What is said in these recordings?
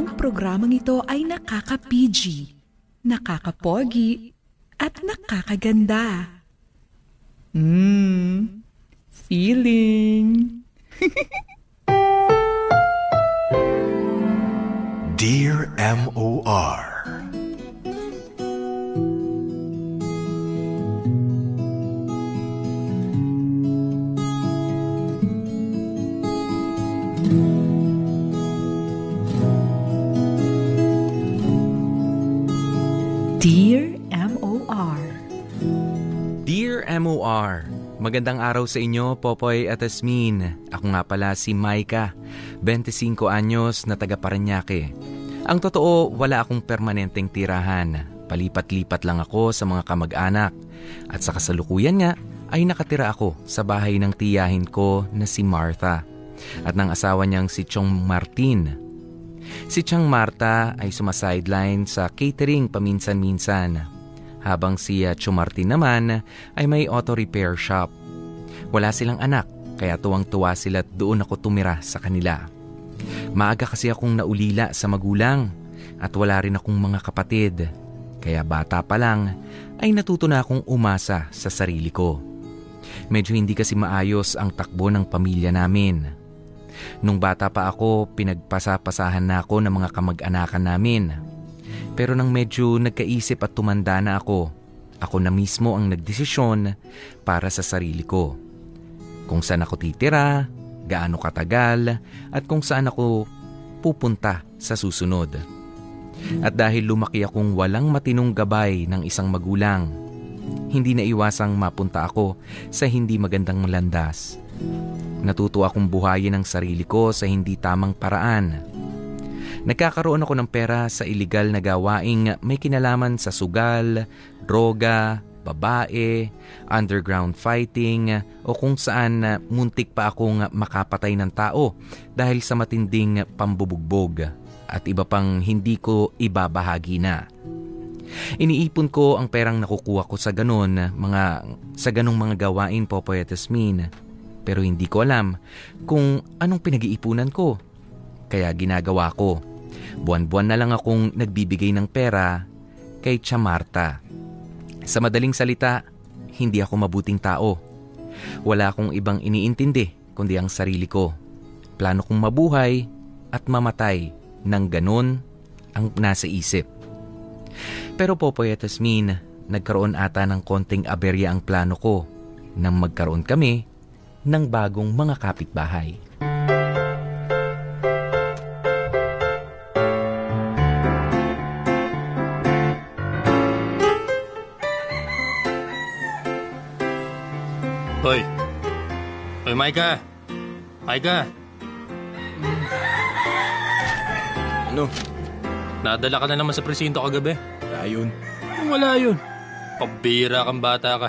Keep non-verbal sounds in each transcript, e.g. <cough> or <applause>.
Ang programang ito ay nakaka-PG, nakaka-pogi, at nakakaganda. Mmm, feeling. Dear M.O.R. MOR, magandang araw sa inyo, Popoy at Asmin. Ako nga pala si Maika, 25 anyos na taga Paranaque. Ang totoo, wala akong permanenteng tirahan. Palipat-lipat lang ako sa mga kamag-anak. At sa kasalukuyan nga, ay nakatira ako sa bahay ng tiyahin ko na si Martha at ng asawa niyang si Chong Martin. Si Chang Marta ay sumasideline sa catering paminsan-minsan habang si Chumartin naman ay may auto repair shop. Wala silang anak kaya tuwang-tuwa sila doon ako tumira sa kanila. Maaga kasi akong naulila sa magulang at wala rin akong mga kapatid. Kaya bata pa lang ay natuto na akong umasa sa sarili ko. Medyo hindi kasi maayos ang takbo ng pamilya namin. Nung bata pa ako, pinagpasapasahan na ako ng mga kamag-anakan namin. Pero nang medyo nagkaisip at tumanda na ako, ako na mismo ang nagdesisyon para sa sarili ko. Kung saan ako titira, gaano katagal, at kung saan ako pupunta sa susunod. At dahil lumaki akong walang matinong gabay ng isang magulang, hindi na iwasang mapunta ako sa hindi magandang landas. Natuto akong buhayin ang sarili ko sa hindi tamang paraan. Nagkakaroon ako ng pera sa iligal na gawaing may kinalaman sa sugal, droga, babae, underground fighting o kung saan muntik pa akong makapatay ng tao dahil sa matinding pambubugbog at iba pang hindi ko ibabahagi na. Iniipon ko ang perang nakukuha ko sa ganon, mga, sa ganong mga gawain, Popoy at Asmin. Pero hindi ko alam kung anong pinag-iipunan ko. Kaya ginagawa ko. Buwan-buwan na lang akong nagbibigay ng pera kay Chamarta. Sa madaling salita, hindi ako mabuting tao. Wala akong ibang iniintindi kundi ang sarili ko. Plano kong mabuhay at mamatay ng ganon ang nasa isip. Pero Popoy at Asmin, nagkaroon ata ng konting aberya ang plano ko nang magkaroon kami ng bagong mga kapitbahay. Maika. Maika. Ano? Nadala ka na naman sa presinto kagabi? Wala yun. Wala yun. Pabira kang bata ka.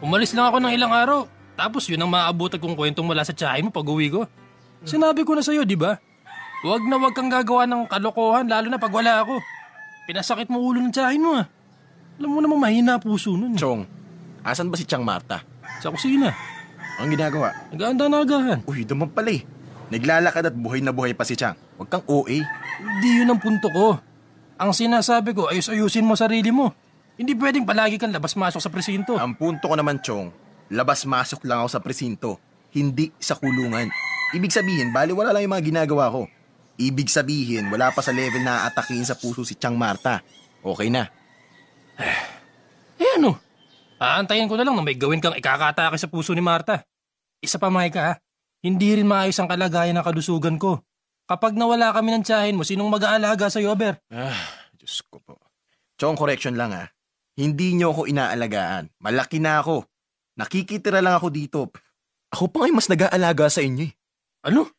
Umalis lang ako ng ilang araw. Tapos yun ang maabutan kong kwentong mula sa tsahin mo pag uwi ko. Sinabi ko na sa'yo, di ba? Huwag na huwag kang gagawa ng kalokohan lalo na pag wala ako. Pinasakit mo ulo ng tsahin mo ah. Alam mo namang mahina puso nun. eh. Chong, asan ba si Chang Marta? Sa kusina. Ang ginagawa? Nag-aanda na agahan. Uy, naman pala eh. Naglalakad at buhay na buhay pa si Chang. Huwag kang OA. Hindi yun ang punto ko. Ang sinasabi ko, ayos-ayusin mo sarili mo. Hindi pwedeng palagi kang labas-masok sa presinto. Ang punto ko naman, Chong, labas-masok lang ako sa presinto. Hindi sa kulungan. Ibig sabihin, bali wala lang yung mga ginagawa ko. Ibig sabihin, wala pa sa level na atakihin sa puso si Chang Marta. Okay na. Eh ano? Aantayin ko na lang na may gawin kang ikakatake sa puso ni Marta. Isa pa, Micah? Hindi rin maayos ang kalagayan ng kalusugan ko. Kapag nawala kami ng tiyahin mo, sinong mag-aalaga sa Ber? Ah, Diyos ko po. Chong, correction lang ah. Hindi niyo ako inaalagaan. Malaki na ako. Nakikitira lang ako dito. Ako pa ngayon mas nag-aalaga sa inyo eh. Ano?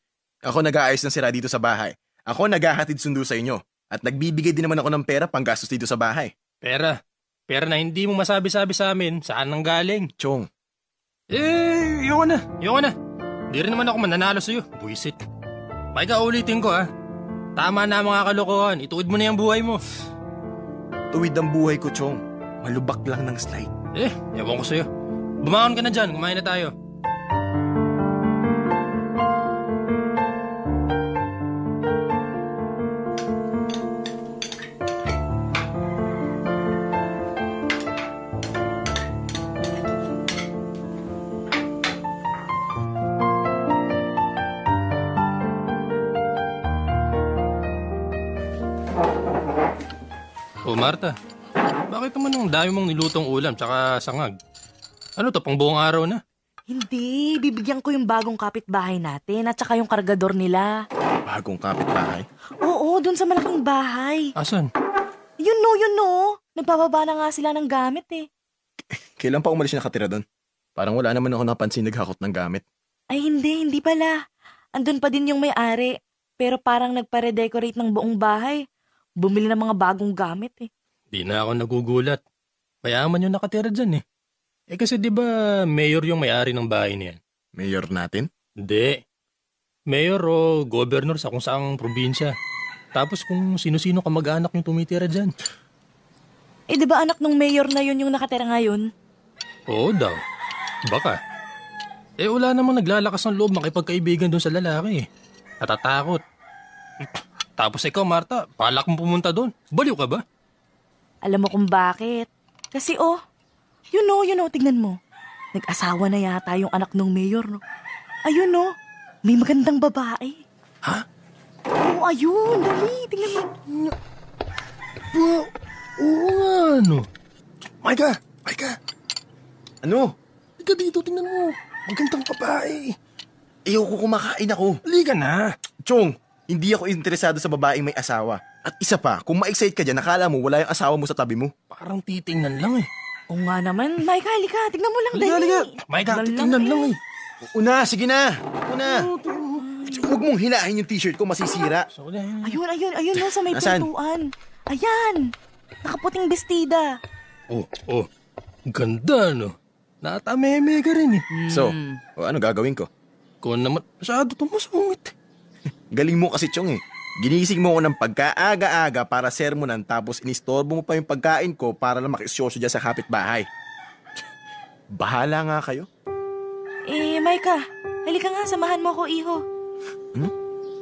Ako nag-aayos ng sira dito sa bahay. Ako naghahatid sundo sa inyo. At nagbibigay din naman ako ng pera pang gastos dito sa bahay. Pera. Pera na hindi mo masabi-sabi sa amin saan nang galing. Chong, Eh, yoko na. Yoko na. Hindi rin naman ako mananalo sa'yo. Buisit. Micah, ulitin ko ha. Tama na mga kalokohan. Ituod mo na yung buhay mo. tuwid ang buhay ko, Chong. Malubak lang ng slide. Eh, ewan ko sa'yo. Bumangon ka na dyan. Kumain na tayo. O Marta, bakit naman ang dami mong nilutong ulam tsaka sangag? Ano to, pang buong araw na? Hindi, bibigyan ko yung bagong kapitbahay natin at saka yung kargador nila. Bagong kapitbahay. Oo, dun sa malaking bahay. Asan? Yun no, yun no. Nagbababa na nga sila ng gamit eh. <laughs> Kailan pa umalis yung nakatira doon? Parang wala naman ako napansin naghakot ng gamit. Ay hindi, hindi pala. Andun pa din yung may-ari. Pero parang nagpa-redecorate ng buong bahay. Bumili ng mga bagong gamit eh. Di na ako nagugulat. Mayaman yung nakatira dyan eh. Eh kasi di ba mayor yung may-ari ng bahay niyan? Mayor natin? Hindi. Mayor o governor sa kung saang probinsya. Tapos kung sino-sino kamag-anak yung tumitira dyan. Eh di ba anak ng mayor na yun yung nakatira ngayon? Oo daw. Baka. Eh wala namang naglalakas ng loob makipagkaibigan doon sa lalaki eh. Natatakot. Tapos ikaw Marta, palak mo pumunta doon. Baliw ka ba? Alam mo kung bakit? Kasi oh, you know, you know, tignan mo. Nag-asawa na yata yung anak ng mayor, no? Ayun, no? May magandang babae. Ha? Oo, ayun. Dali, tignan mo. Ba, oo nga ano. Maika, Maika, Ano? ika dito, tingnan mo. Magandang babae. Ayoko kumakain ako. Halika na. Chong, hindi ako interesado sa babaeng may asawa. At isa pa, kung ma-excite ka dyan, nakala mo wala yung asawa mo sa tabi mo. Parang titingnan lang eh. Oo nga naman. Maika, halika. Tignan mo lang, Halika, dali. halika. Maika, Tignan titingnan lang eh. Una, sige na. Una. Huwag mong hilahin yung t-shirt ko, masisira. So, yan. Ayun, ayun, ayun, no, sa may Nasaan? pintuan. Ayan. Nakaputing bestida. Oh, oh. Ganda no. Natameme ka rin eh. So, o ano gagawin ko? Kung naman, masyado itong masungit. Galing mo kasi, Chong eh. Ginising mo ko ng pagkaaga-aga para sermonan tapos inistorbo mo pa yung pagkain ko para lang makisyoso dyan sa kapitbahay. <laughs> Bahala nga kayo. Eh, Maika, halika nga, samahan mo ako, iho. Hmm?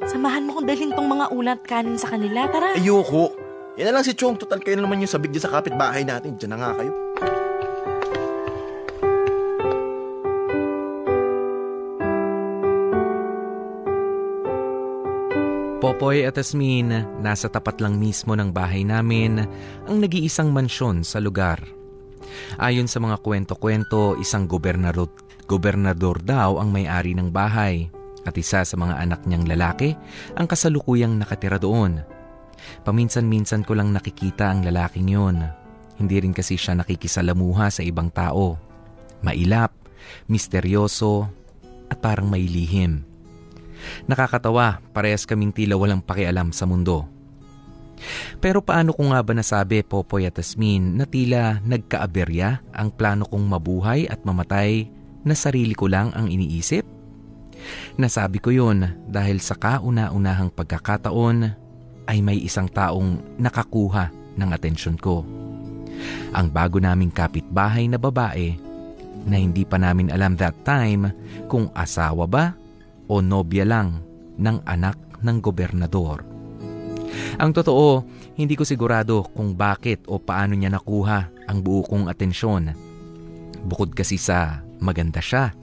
Samahan mo kong dalhin tong mga ulat kanin sa kanila. Tara. Ayoko. Yan na lang si Chong. Total kayo na naman yung sabig dyan sa kapitbahay natin. Diyan na nga kayo. Popoy at Asmin, nasa tapat lang mismo ng bahay namin ang nag-iisang mansyon sa lugar. Ayon sa mga kwento-kwento, isang gobernador, gobernador daw ang may-ari ng bahay at isa sa mga anak niyang lalaki ang kasalukuyang nakatira doon. Paminsan-minsan ko lang nakikita ang lalaking yun. Hindi rin kasi siya nakikisalamuha sa ibang tao. Mailap, misteryoso, at parang may lihim. Nakakatawa, parehas kaming tila walang pakialam sa mundo. Pero paano ko nga ba nasabi, Popoy at Asmin, na tila nagkaaberya ang plano kong mabuhay at mamatay na sarili ko lang ang iniisip? Nasabi ko yun dahil sa kauna-unahang pagkakataon ay may isang taong nakakuha ng atensyon ko. Ang bago naming kapitbahay na babae na hindi pa namin alam that time kung asawa ba o nobya lang ng anak ng gobernador. Ang totoo, hindi ko sigurado kung bakit o paano niya nakuha ang buo kong atensyon. Bukod kasi sa maganda siya,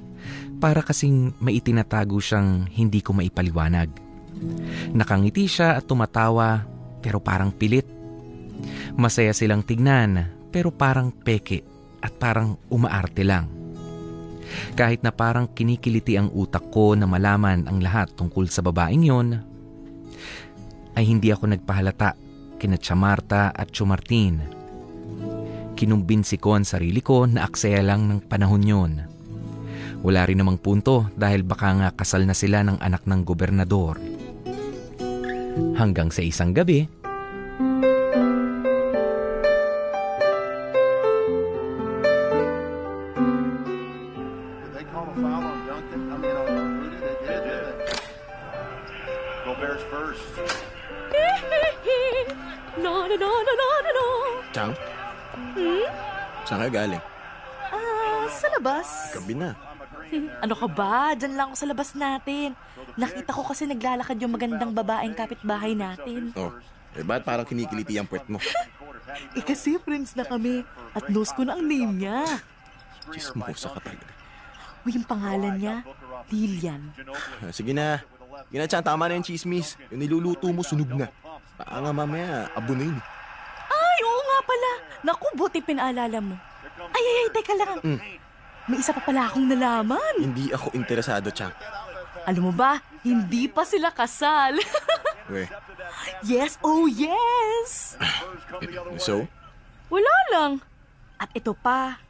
para kasing maitinatago siyang hindi ko maipaliwanag. Nakangiti siya at tumatawa pero parang pilit. Masaya silang tignan pero parang peke at parang umaarte lang. Kahit na parang kinikiliti ang utak ko na malaman ang lahat tungkol sa babaeng yon, ay hindi ako nagpahalata kina Chamarta at Chumartin. Kinumbinsi ko ang sarili ko na aksaya lang ng panahon yon. Wala rin namang punto dahil baka nga kasal na sila ng anak ng gobernador. Hanggang sa isang gabi, no, no, no, no, no. Chang? Saan kayo galing? Ah, sa labas. Gabi na. <laughs> Ano ka ba? Diyan lang ako sa labas natin. Nakita ko kasi naglalakad yung magandang babaeng kapitbahay natin. Oh, eh ba't parang kinikiliti ang puwet mo? <laughs> Eh kasi friends na kami at knows ko na ang name niya. Chismosa ka talaga. Uy, yung pangalan niya, Lilian. Sige na. Sige na, Chang. Tama na yung chismis. Yung niluluto mo, sunog na. Baka nga mamaya, abo na yun. Ay, oo pala. Naku, buti pinaalala mo. Ay, ay, ay, teka lang. Mm. May isa pa pala akong nalaman. Hindi ako interesado, Chang. Alam mo ba, hindi pa sila kasal. <laughs> We. yes, oh yes! So, Wala lang. At ito pa,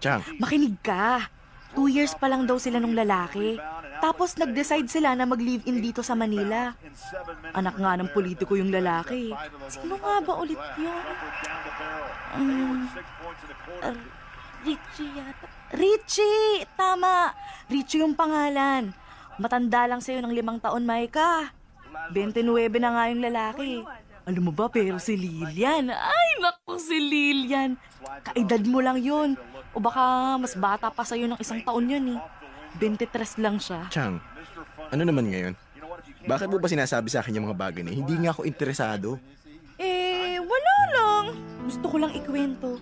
Chang, makinig ka. Two years pa lang daw sila nung lalaki. Tapos nag-decide sila na mag-live-in dito sa Manila. Anak nga ng politiko yung lalaki. Sino nga ba ulit yun? Um, Richie yata. Richie! Tama! Richie yung pangalan. Matanda lang sa'yo ng limang taon, Maika. 29 na nga yung lalaki. Alam mo ba, pero si Lilian. Ay, naku, si Lilian. Kaedad mo lang yun. O baka mas bata pa sa'yo ng isang taon yun eh. 23 lang siya. Chang, ano naman ngayon? Bakit mo ba sinasabi sa akin yung mga bagay na hindi nga ako interesado? Eh, wala lang. Gusto ko lang ikwento.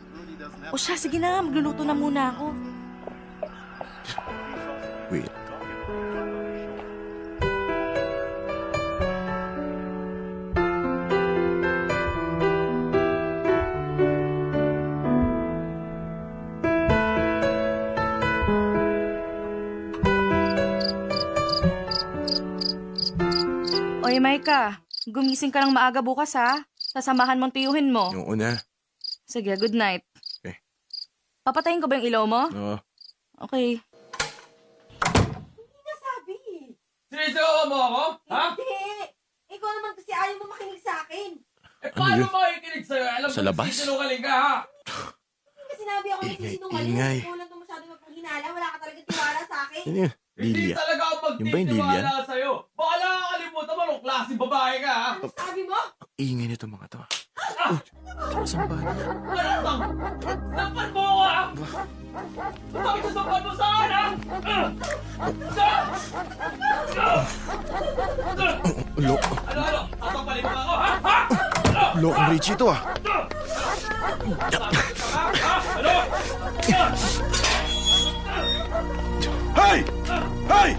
O siya, sige na, magluluto na muna ako. Maika, gumising ka ng maaga bukas ha. Sasamahan mong tiyuhin mo. Yung una. Sige, good night. Okay. Papatayin ko ba yung ilaw mo? Oo. Okay. Sinisigawan mo ako? Ha? Hindi! Ikaw naman kasi ayaw mo makinig sa akin. Eh, paano paano makikinig sa'yo? Alam Sa labas? sinungaling ka, ha? Kasi sinabi ako Ingay, nagsisinungaling. ingay. Ikaw lang itong masyado magpanghinala. Wala ka talaga tiwala sa akin. Ano yun? Hindi Lilia. talaga ako magtitiwala sa'yo. Baka nakakalimutan mo nung klaseng babae ka, ha? Ano sabi mo? Ingay nito mga to. Oh, saan ba? Ano? Sampan mo ako, ha? Bakit ka sampan mo saan, ha? Ah! Ah! Lo, Ano, ano? Sasampalin mo ako, ha? Ha? Ano? lo, ang Richie ito ah. Ha? Ha? Ano? Ah! Hey! Hey!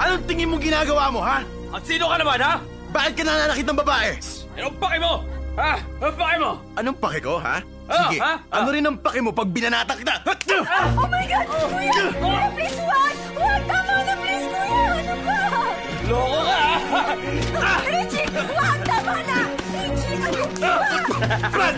Anong tingin mo ginagawa mo, ha? At sino ka naman, ha? Bakit ka nananakit ng babae? Anong pake mo? Ha? Anong pake mo? Anong pake ko, ha? Ah, Sige, ha? ano rin ang pake mo pag binanata kita? Oh my God! Kuya! Kuya, please, wag! Wag! Tama na, please, kuya! Ano ba? Loko ka, ha? Richie! Wag! Tama na! Fran!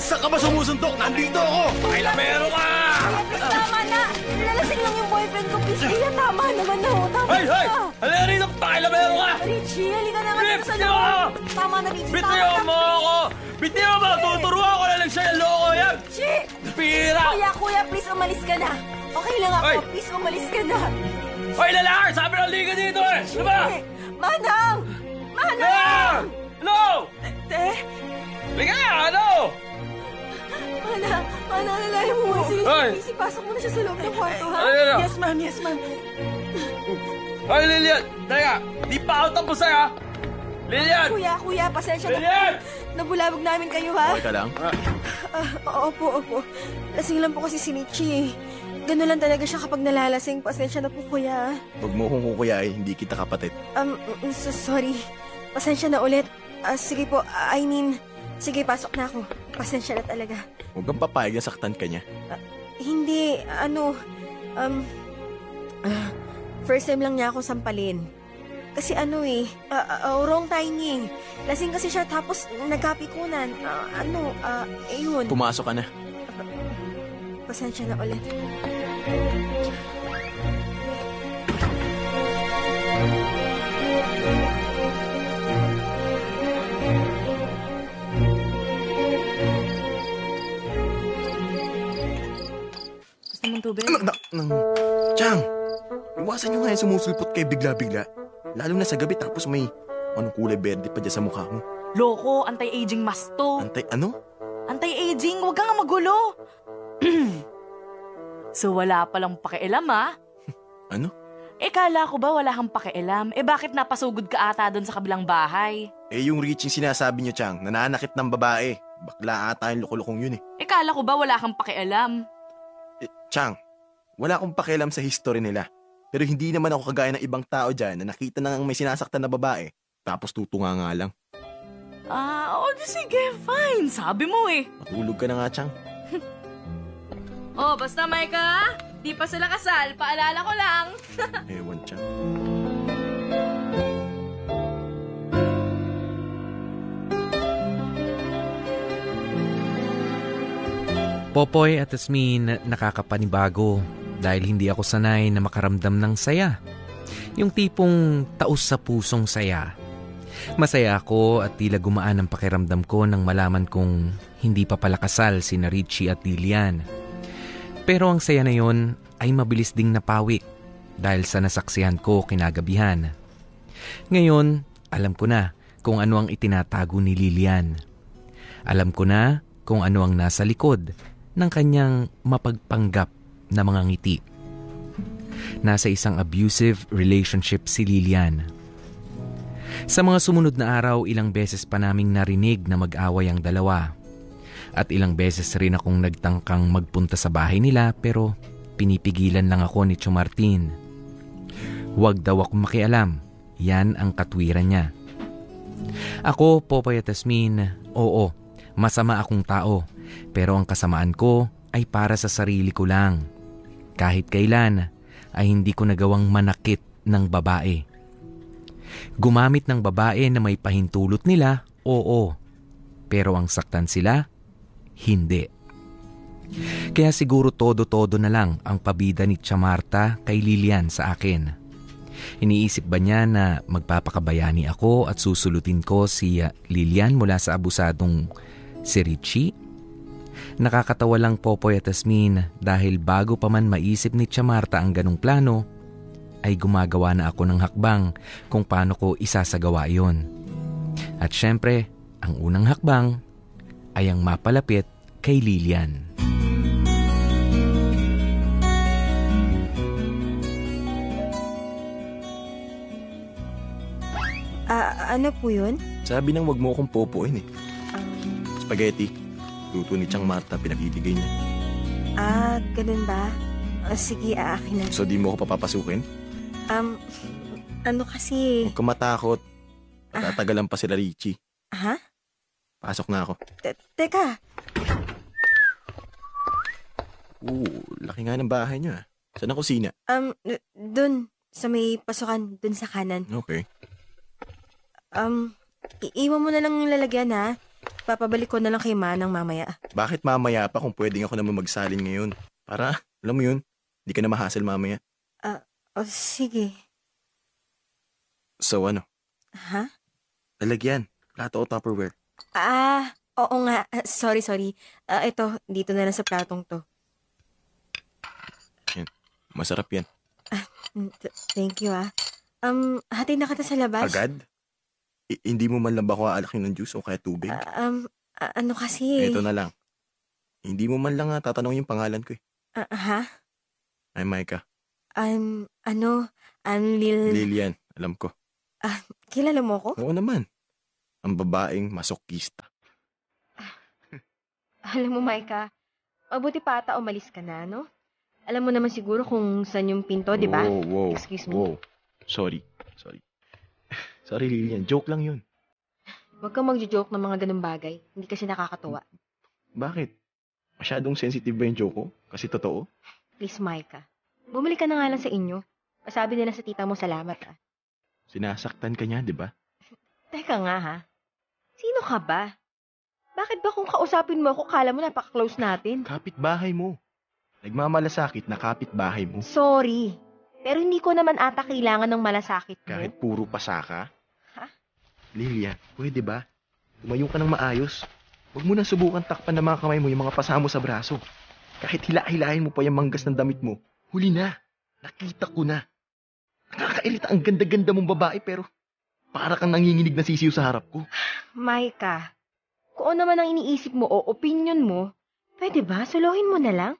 Saan ka ba sumusuntok? Nandito ako! Pakailamero ka! Kuya, please, tama na! Lalasing lang yung boyfriend ko, please. Kuya, tama naman na. oh. Tama hoy! na. Halika rito, pakailamero ka! Richie, halika na nga sa loob. Tama na, Richie. Bitiyo mo ako! Bitiyo mo! Tuturuan ko na lang siya yung loko yan! Richie! Pira! Kuya, kuya, please, umalis ka na. Okay lang ako. Please, umalis ka na. Hoy, lalaki! Sabi ng liga dito eh! Ano ba? Eh, Manang! Ah! Manang! No! Te, Liga! Ano? Manang, Manang, alalayan mo muna si Hoy! Richie. Pasok mo na siya sa loob ng kwarto, ha? Ay, ano? Yes, ma'am. Yes, ma'am. Hoy, Lilian! Teka! Di pa ako tapos eh, ha? Lilian! Kuya, kuya, pasensya na Lilian! po. Nabulabog namin kayo, ha? Okay ka lang? Ah, opo, opo. Lasing lang po kasi si Richie. Ganun lang talaga siya kapag nalalasing. Pasensya na po, kuya. Huwag mo kong kukuyain, hindi kita kapatid. Um, mm, so, sorry. Pasensya na ulit. Ah, sige po, ah, I mean, sige, pasok na ako. Pasensya na talaga. Huwag kang papayag na saktan ka niya. Hindi, ano, um, ah, first time lang niya ako sampalin. Kasi ano eh, ah, ah, wrong timing. Lasing kasi siya tapos nagkapikunan. Ah, ano, ah, eh yun. Pumasok ka na. Pasensya na ulit. Mong tubig? Na, na, na- Chang! Iwasan nyo nga yung sumusulpot kay bigla-bigla. Lalo na sa gabi tapos may anong kulay berde pa dyan sa mukha mo. Loko, anti-aging mask to. Antay, ano? Anti-aging, huwag kang magulo. <clears throat> so wala palang pakialam ha? <laughs> Ano? Eh kala ko ba wala kang pakialam? Eh bakit napasugod ka ata doon sa kabilang bahay? Eh yung reaching sinasabi nyo, Chang, nananakit ng babae. Bakla ata yung lukulukong yun eh. Eh kala ko ba wala kang pakialam? Chang, wala akong pakialam sa history nila. Pero hindi naman ako kagaya ng ibang tao dyan na nakita na may sinasaktan na babae, tapos tutunga nga lang. Ah, o di sige, fine. Sabi mo eh. Matulog ka na nga, Chang. Oh, basta Micah, di pa sila kasal. Paalala ko lang. <laughs> Ewan, Chang. Popoy at Asmin nakakapanibago dahil hindi ako sanay na makaramdam ng saya. Yung tipong taos sa pusong saya. Masaya ako at tila gumaan ang pakiramdam ko nang malaman kong hindi pa pala kasal si Richie at Lilian. Pero ang saya na yon ay mabilis ding napawi dahil sa nasaksihan ko kinagabihan. Ngayon, alam ko na kung ano ang itinatago ni Lilian. Alam ko na kung ano ang nasa likod ng kanyang mapagpanggap na mga ngiti. Nasa isang abusive relationship si Lilian. Sa mga sumunod na araw, ilang beses pa naming narinig na mag-away ang dalawa. At ilang beses rin akong nagtangkang magpunta sa bahay nila pero pinipigilan lang ako ni Chumartin. Huwag daw akong makialam. Yan ang katwiran niya. Ako, Popoy at Tasmin, oo, masama akong tao. Pero ang kasamaan ko ay para sa sarili ko lang. Kahit kailan ay hindi ko nagawang manakit ng babae. Gumamit ng babae na may pahintulot nila, oo. Pero ang saktan sila, hindi. Kaya siguro todo-todo na lang ang pabida ni Chamarta kay Lilian sa akin. Iniisip ba niya na magpapakabayani ako at susulutin ko si uh, Lilian mula sa abusadong si Richie? Nakakatawa lang Popoy at Asmin dahil bago pa man maisip ni Chamarta ang ganong plano, ay gumagawa na ako ng hakbang kung paano ko isasagawa yon. At syempre, ang unang hakbang ay ang mapalapit kay Lilian. Ah, ano po yun? Sabi nang wag mo akong popoin eh. Um, Spaghetti. Luto ni Chang Marta, pinag-ibigay niya. ah, ganun ba? Ah, sige, aakin na. So di mo ako papapasukin? Um, ano kasi... Huwag ka matakot. Tatagalan pa sila Richie. Ha? Pasok na ako. Te- Teka, Oo, laki nga ng bahay niyo ah. Saan ang kusina? um, dun, sa may pasukan, dun sa kanan. Okay. Um, iiwan mo na lang yung lalagyan ha. Papabalik ko na lang kay Manang mamaya. Bakit mamaya pa kung pwedeng ako naman magsalin ngayon? Para, alam mo yun, di ka na mahasel mamaya. O, sige. So ano, Ha? lalagyan. Plato o Tupperware. Ah, oo nga. Ah, Sorry, sorry. Ah, ito, dito na lang sa platong to. Masarap yan. Mm, th- Thank you ah. Um, hatid na kita sa labas. Agad? I- hindi mo man lang ba ko aalakin ng juice o kaya tubig? Ah, um, ah, ano kasi? Ito na lang. Hindi mo man lang ah, tatanong yung pangalan ko eh. Ah, ha? Ay, Micah. Um, ano? I'm Lil... Lilian, alam ko. Kilala mo ko? Oo naman. Ang babaeng masokista. Alam mo, Maika, mabuti pa ata umalis ka na, no? Alam mo naman siguro kung saan yung pinto, di ba? Wow, wow. Excuse me. Wow. Sorry. Sorry. Sorry, Lilian. Joke lang yun. Huwag kang magjo-joke ng mga ganung bagay. Hindi kasi nakakatuwa. Bakit? Masyadong sensitive ba yung joke ko? Kasi totoo? Please, Maika. Bumalik ka na nga lang sa inyo. Pasabi nila sa tita mo salamat, ah. Sinasaktan ka niya, di ba? Teka nga, ha? Sino ka ba? Bakit ba kung kausapin mo ako, kala mo napaka-close natin? Kapit-bahay mo. Nagmamalasakit na kapit-bahay mo. Sorry. Pero hindi ko naman ata kailangan ng malasakit mo. Kahit puro pasaka. Ha? Lilian, pwede ba? Tumayo ka ng maayos. Huwag mo na subukan takpan ng mga kamay mo yung mga pasamo sa braso. Kahit hila-hilahin mo pa yung manggas ng damit mo, huli na. Nakita ko na. Nakakairita ang ganda-ganda mong babae pero para kang nanginginig na sisiyo sa harap ko. Maika, kung ano naman ang iniisip mo o opinion mo, pwede ba? Suluhin mo na lang.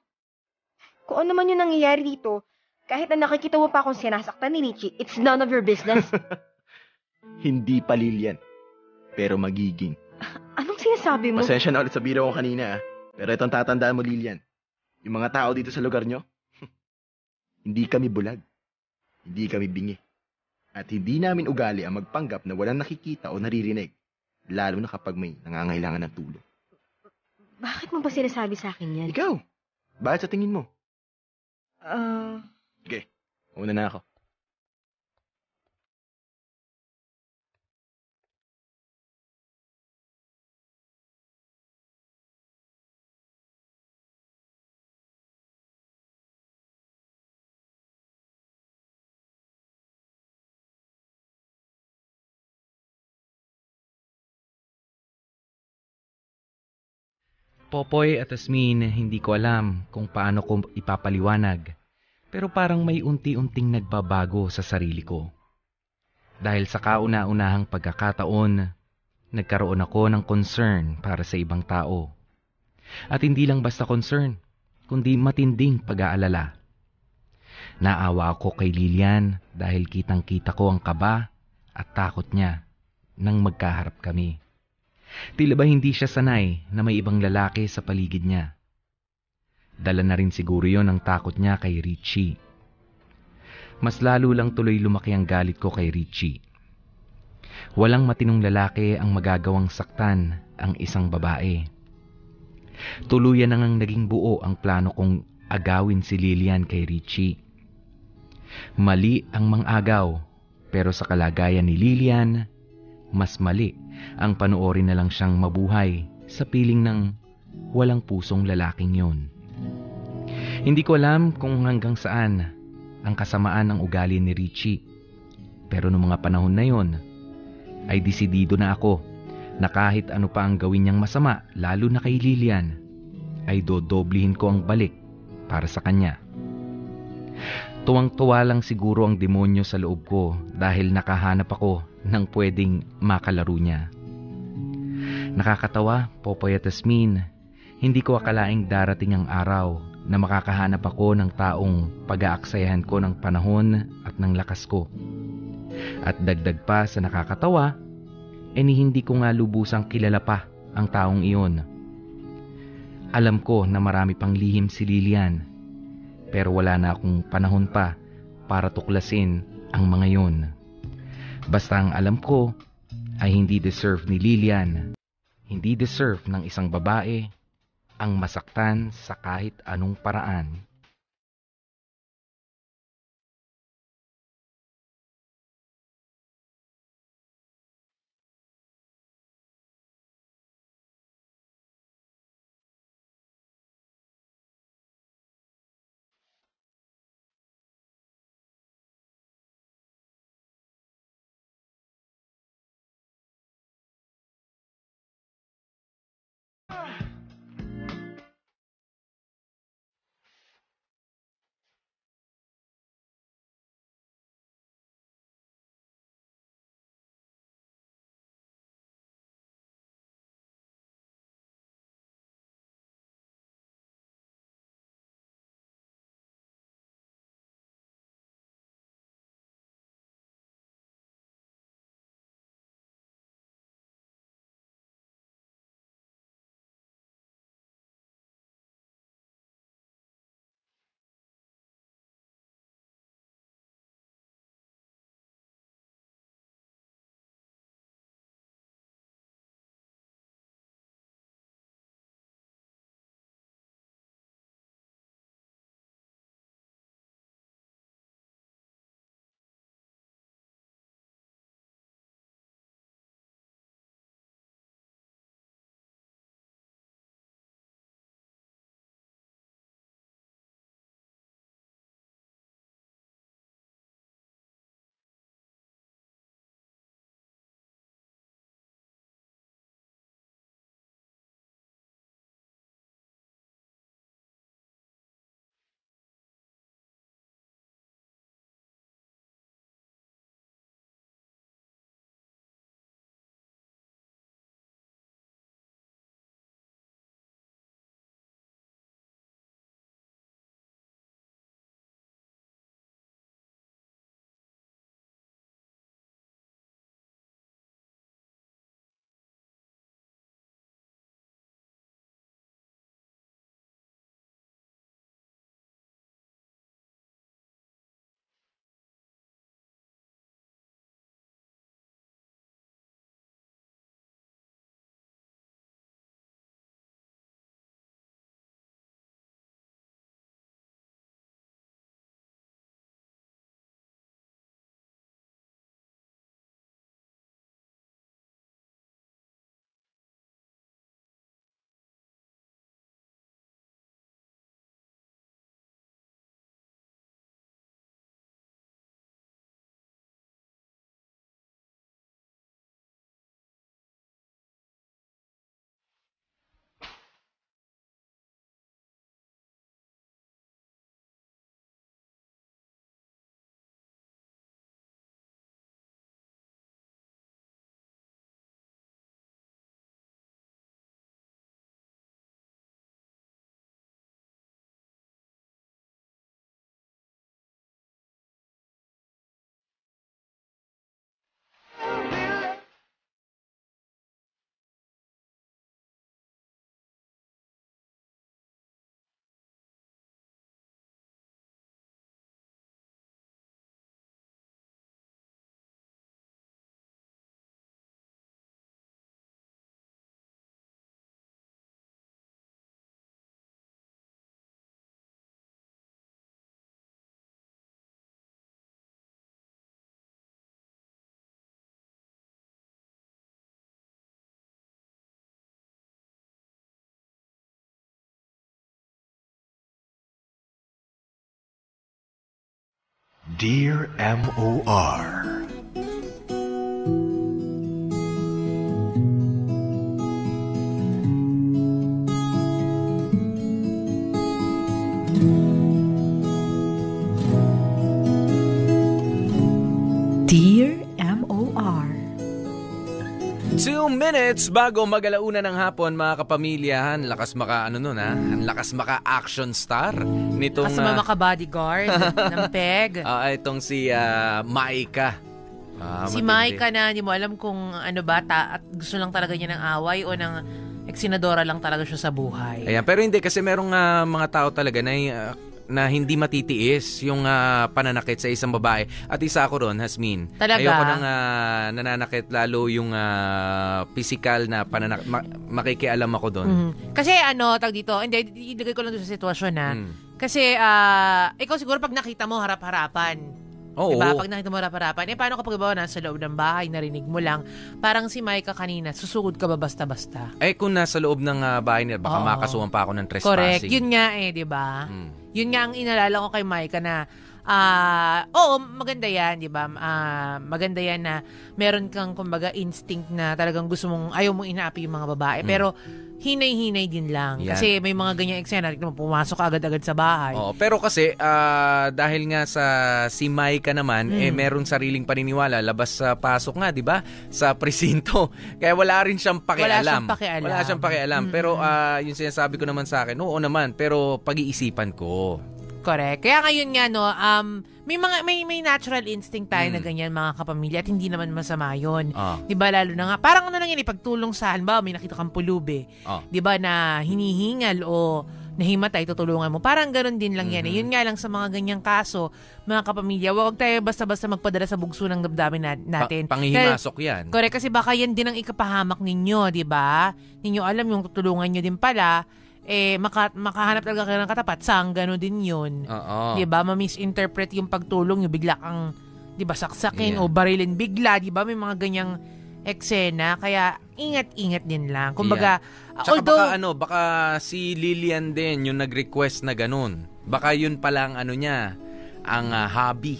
Kung ano man yung nangyayari dito, kahit na nakikita mo pa akong sinasaktan ni Richie, it's none of your business. <laughs> Hindi pa Lilian. Pero magiging. <laughs> Anong sinasabi mo? Pasensya na ulit sa biro ko kanina ah. Pero itong tatandaan mo Lilian. Yung mga tao dito sa lugar nyo, <laughs> hindi kami bulag. Hindi kami bingi. At hindi namin ugali ang magpanggap na walang nakikita o naririnig. lalo na kapag may nangangailangan ng tulong. Bakit mo ba sinasabi sa akin yan? Ikaw, bakit sa tingin mo? Ah... Una na ako. Popoy at Asmin, hindi ko alam kung paano ko ipapaliwanag. Pero parang may unti-unting nagbabago sa sarili ko. Dahil sa kauna-unahang pagkakataon, nagkaroon ako ng concern para sa ibang tao. At hindi lang basta concern, kundi matinding pag-aalala. Naawa ako kay Lilian dahil kitang-kita ko ang kaba at takot niya nang magkaharap kami. Tila ba hindi siya sanay na may ibang lalaki sa paligid niya. Dala na rin siguro yon ang takot niya kay Richie. Mas lalo lang tuloy lumaki ang galit ko kay Richie. Walang matinong lalaki ang magagawang saktan ang isang babae. Tuluyan nang ang naging buo ang plano kong agawin si Lilian kay Richie. Mali ang mang-agaw, pero sa kalagayan ni Lilian, mas mali ang panoorin na lang siyang mabuhay sa piling ng walang pusong lalaking yon. Hindi ko alam kung hanggang saan ang kasamaan ng ugali ni Richie. Pero noong mga panahon na yon, ay desidido na ako na kahit ano pa ang gawin niyang masama, lalo na kay Lilian, ay dodoblihin ko ang balik para sa kanya. Tuwang-tuwa lang siguro ang demonyo sa loob ko dahil nakahanap ako ng pwedeng makalaro niya. Nakakatawa, Popoy at Asmin, hindi ko akalaing darating ang araw na makakahanap ako ng taong pag-aaksayahan ko ng panahon at ng lakas ko. At dagdag pa sa nakakatawa, eh hindi ko nga lubusang kilala pa ang taong iyon. Alam ko na marami pang lihim si Lilian, pero wala na akong panahon pa para tuklasin ang mga yon. Basta ang alam ko ay hindi deserve ni Lilian, hindi deserve ng isang babae ang masaktan sa kahit anong paraan. Dear M.O.R. minutes bago magalauna ng hapon mga kapamilya, ang lakas maka ano nun ha, ang lakas maka action star nitong Kasama ah, maka bodyguard <laughs> ng peg. ah, itong si ah, Maika. Ah, si matindi. Maika na hindi mo alam kung ano ba ta, at gusto lang talaga niya ng away o ng eksenadora lang talaga siya sa buhay. Ayan, pero hindi kasi merong ah, mga tao talaga na ah, na hindi matitiis yung ah, pananakit sa isang babae. At isa ako ron, Hasmin. Talaga? Ayoko nang ah, nananakit lalo yung ah, physical na pananakit. Ma- makikialam ako doon. Mhm. Kasi ano, tag dito, hindi, ilagay ko lang doon sa sitwasyon na. Mm. Kasi, ah, ikaw siguro pag nakita mo harap-harapan, Oo. Diba? Pag nakita mo harap-harapan, eh paano kapag ba nasa loob ng bahay, narinig mo lang, parang si Maika kanina, susugod ka ba basta-basta? Eh kung nasa loob ng ah, bahay nila, baka Oo. makasuhan pa ako ng trespassing. Correct. Yun nga eh, di ba? Mm. Yun nga ang inalala ko kay Maika na, ah, oo, maganda yan, di ba? Ah, maganda yan na meron kang, kumbaga, instinct na talagang gusto mong, ayaw mong inaapi yung mga babae. Mm. Pero, hinay-hinay din lang. Yan. Kasi may mga ganyang eksena, mo, pumasok agad-agad sa bahay. Oo, pero kasi ah, dahil nga sa si Maika naman Mm. eh meron sariling paniniwala labas sa pasok nga 'di ba sa presinto. <laughs> Kaya wala rin siyang pakialam. Wala siyang pakialam. Wala siyang pakialam. Mm-mm. Pero ah, yung sinasabi ko naman sa akin, oo naman, pero pag-iisipan ko. Correct. Kaya ngayon nga no, um may mga may may natural instinct tayo Mm. na ganyan mga kapamilya at hindi naman masama 'yon. Ah. 'Di ba lalo na nga parang ano lang yan, eh, pagtulong sa halimbawa may nakita kang pulubi, Ah. 'di ba na hinihingal o nahimatay tutulungan mo. Parang ganoon din lang yan. Eh. Mhm. Yun nga lang sa mga ganyang kaso, mga kapamilya, huwag tayo basta-basta magpadala sa bugso ng damdamin na- Pa- natin. panghihimasok 'yan. Correct, kasi baka yan din ang ikapahamak ninyo, di ba? Ninyo alam yung tutulungan nyo din pala, eh, maka, makahanap talaga kayo ng katapat, saan gano'n din yun. Oo. Di ba? Ma-misinterpret yung pagtulong, yung bigla kang, di ba, saksakin Yeah. o barilin bigla, di ba? May mga ganyang eksena, kaya ingat-ingat din lang. Kumbaga, uh, Tsaka although, baka ano, baka si Lilian din yung nag-request na ganun. Baka yun pala ang ano niya, ang ah, hobby.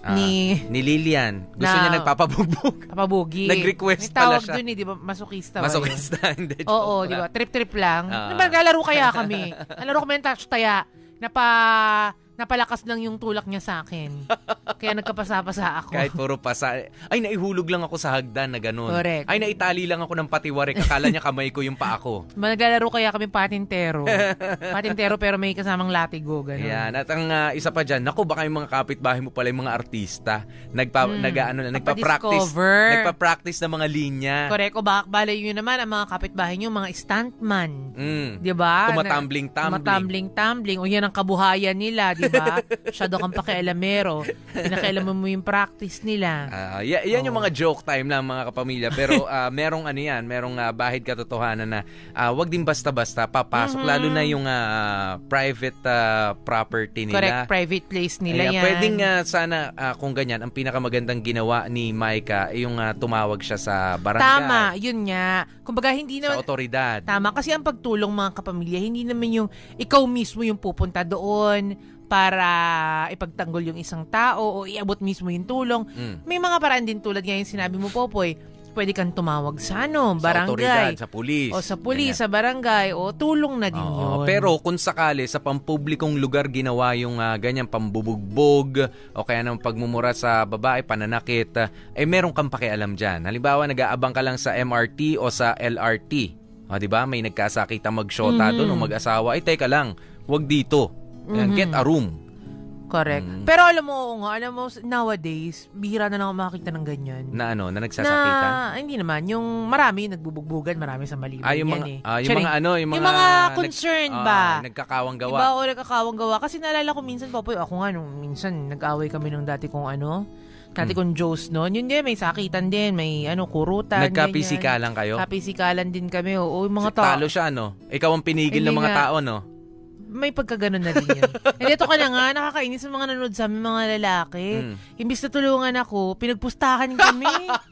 Ah, Ni- ni Lilian. Gusto Na- niya nagpapabugbog. kapabugi. <laughs> Nag-request May tawag pala siya. dun eh, di ba? Masokista ba yun? Masokista, <laughs> hindi. Oo, joke di ba? lang. Trip-trip lang. Ah. Ano ba, naglalaro kaya kami? <laughs> Nalaro kami ng touch taya. Napa, napalakas lang yung tulak niya sa akin. Kaya nagkapasa-pasa ako. Kahit puro pasa. Ay, naihulog lang ako sa hagdan na ganun. Correct. Ay, naitali lang ako ng patiwarik. Akala niya kamay ko yung paa ko. <laughs> Naglalaro kaya kami patintero. <laughs> patintero pero may kasamang latigo. Ganun. Ayan. At ang ah, isa pa dyan, naku, baka yung mga kapitbahay mo pala yung mga artista. Nagpa, Hmm. nag, ano, nagpa-practice. Nagpa-practice ng mga linya. Correct. O baka balay yun naman ang mga kapitbahay nyo, mga stuntman. Mm. Di ba? Tumatambling-tambling. Tumatambling-tambling. O yan ang kabuhayan nila, di ba? Shadow kang pakialamero. Pinakialaman mo yung practice nila. Ah, ya- yan yung mga joke time lang mga kapamilya. Pero <laughs> ah, merong ano yan, merong ah, bahid katotohanan na ah, wag din basta-basta papasok. Mhm. Lalo na yung ah, private ah, property nila. Correct. Private place nila Ayan, yan. Pwedeng ah, sana ah, kung ganyan, ang pinakamagandang ginawa ni Micah ay yung ah, tumawag siya sa barangay. Tama, yun nga. Kumbaga, hindi Sa naman... otoridad. Tama, kasi ang pagtulong mga kapamilya, hindi naman yung ikaw mismo yung pupunta doon para ipagtanggol yung isang tao o iabot mismo yung tulong. Mm. May mga paraan din tulad nga yung sinabi mo, Popoy, pwede kang tumawag sa ano, Sa barangay. sa pulis. o sa pulis, Ganyan. sa barangay, o tulong na din Oo, yun. pero kung sakali sa pampublikong lugar ginawa yung ah, ganyan pambubugbog o kaya ng pagmumura sa babae, pananakit, ah, eh meron kang pakialam dyan. Halimbawa, nag-aabang ka lang sa MRT o sa LRT. O, di ba? May nagkasakita mag-shota Mhm. doon o mag-asawa. Eh, teka lang, wag dito. Mhm. Get a room. Correct. Mm. Pero alam mo, oo nga, alam mo, nowadays, bihira na lang ako makakita ng ganyan. Na ano, na nagsasakitan. Na, hindi naman, yung marami nagbubugbugan, marami sa maliban ah, yung yan mga, eh. ah, yung Charing. mga ano, yung mga... Yung mga nag- concerned ah, ba? nagkakawang gawa. Diba o nagkakawang gawa? Kasi naalala ko minsan, Popoy, ako nga nung minsan nag-away kami nung dati kong ano, dati Hmm. kong Joes noon. Yun din, may sakitan din, may ano, kurutan. Nagkapisikalan kayo? Kapisikalan din kami, oo. Yung mga tao. Talo siya, no? Ikaw ang pinigil ng mga nga. tao, no? May pagkaganon na din yun. <laughs> And ito ka na nga, nakakainis sa mga nanonood sa amin, mga lalaki. Mm. Imbis na tulungan ako, pinagpustahan kami.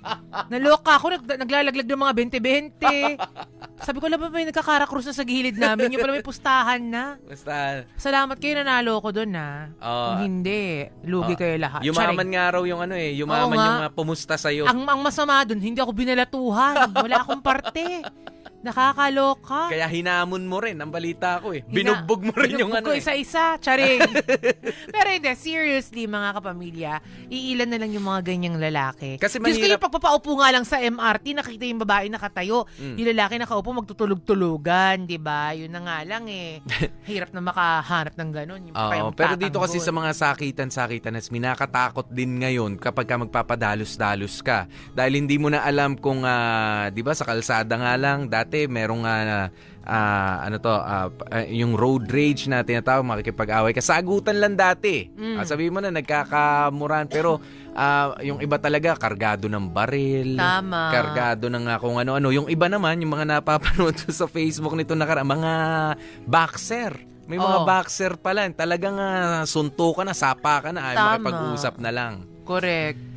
<laughs> Naloka ako, nag, naglalaglag ng mga 20-20. Sabi ko, alam ba may nagkakarakrus na sa gilid namin? Yung pala may pustahan na. Basta, Salamat kayo, nanalo ko doon ha. Oo. Kung hindi, lugi Oo. kayo lahat. yumaman Charing. nga raw yung ano eh, yumaman Oo nga. yung uh, pumusta sa'yo. Ang, ang masama doon, hindi ako binalatuhan. Wala akong parte. Nakakaloka. Kaya hinamon mo rin ang balita ko eh. Hina- Binugbog mo rin yung ano Binugbog ko eh. isa-isa. Charing. <laughs> Pero hindi, seriously, mga kapamilya, iilan na lang yung mga ganyang lalaki. Kasi Diyos ko mahirap- yung pagpapaupo nga lang sa MRT, nakita yung babae nakatayo. Mm. Yung lalaki nakaupo, magtutulog-tulugan, di ba? Yun na nga lang eh. <laughs> Hirap na makahanap ng ganun. Yung Oo, pero dito kasi sa mga sakitan-sakitan nas minakatakot din ngayon kapag ka magpapadalos-dalos ka. Dahil hindi mo na alam kung, ah, di ba, sa kalsada nga lang, dati merong, ah, ah, ano to, ah, yung road rage na tinatawag, makikipag-away ka. Sagutan lang dati. Mm. Ah, sabihin mo na, nagkakamuran. Pero ah, yung iba talaga, kargado ng baril. Tama. Kargado ng kung ano-ano. Yung iba naman, yung mga napapanood <laughs> sa Facebook nito nakara, mga boxer. May mga Oh. boxer pala. Talagang uh, sunto ka na, sapa ka na. Ay, makipag-usap na lang. Correct.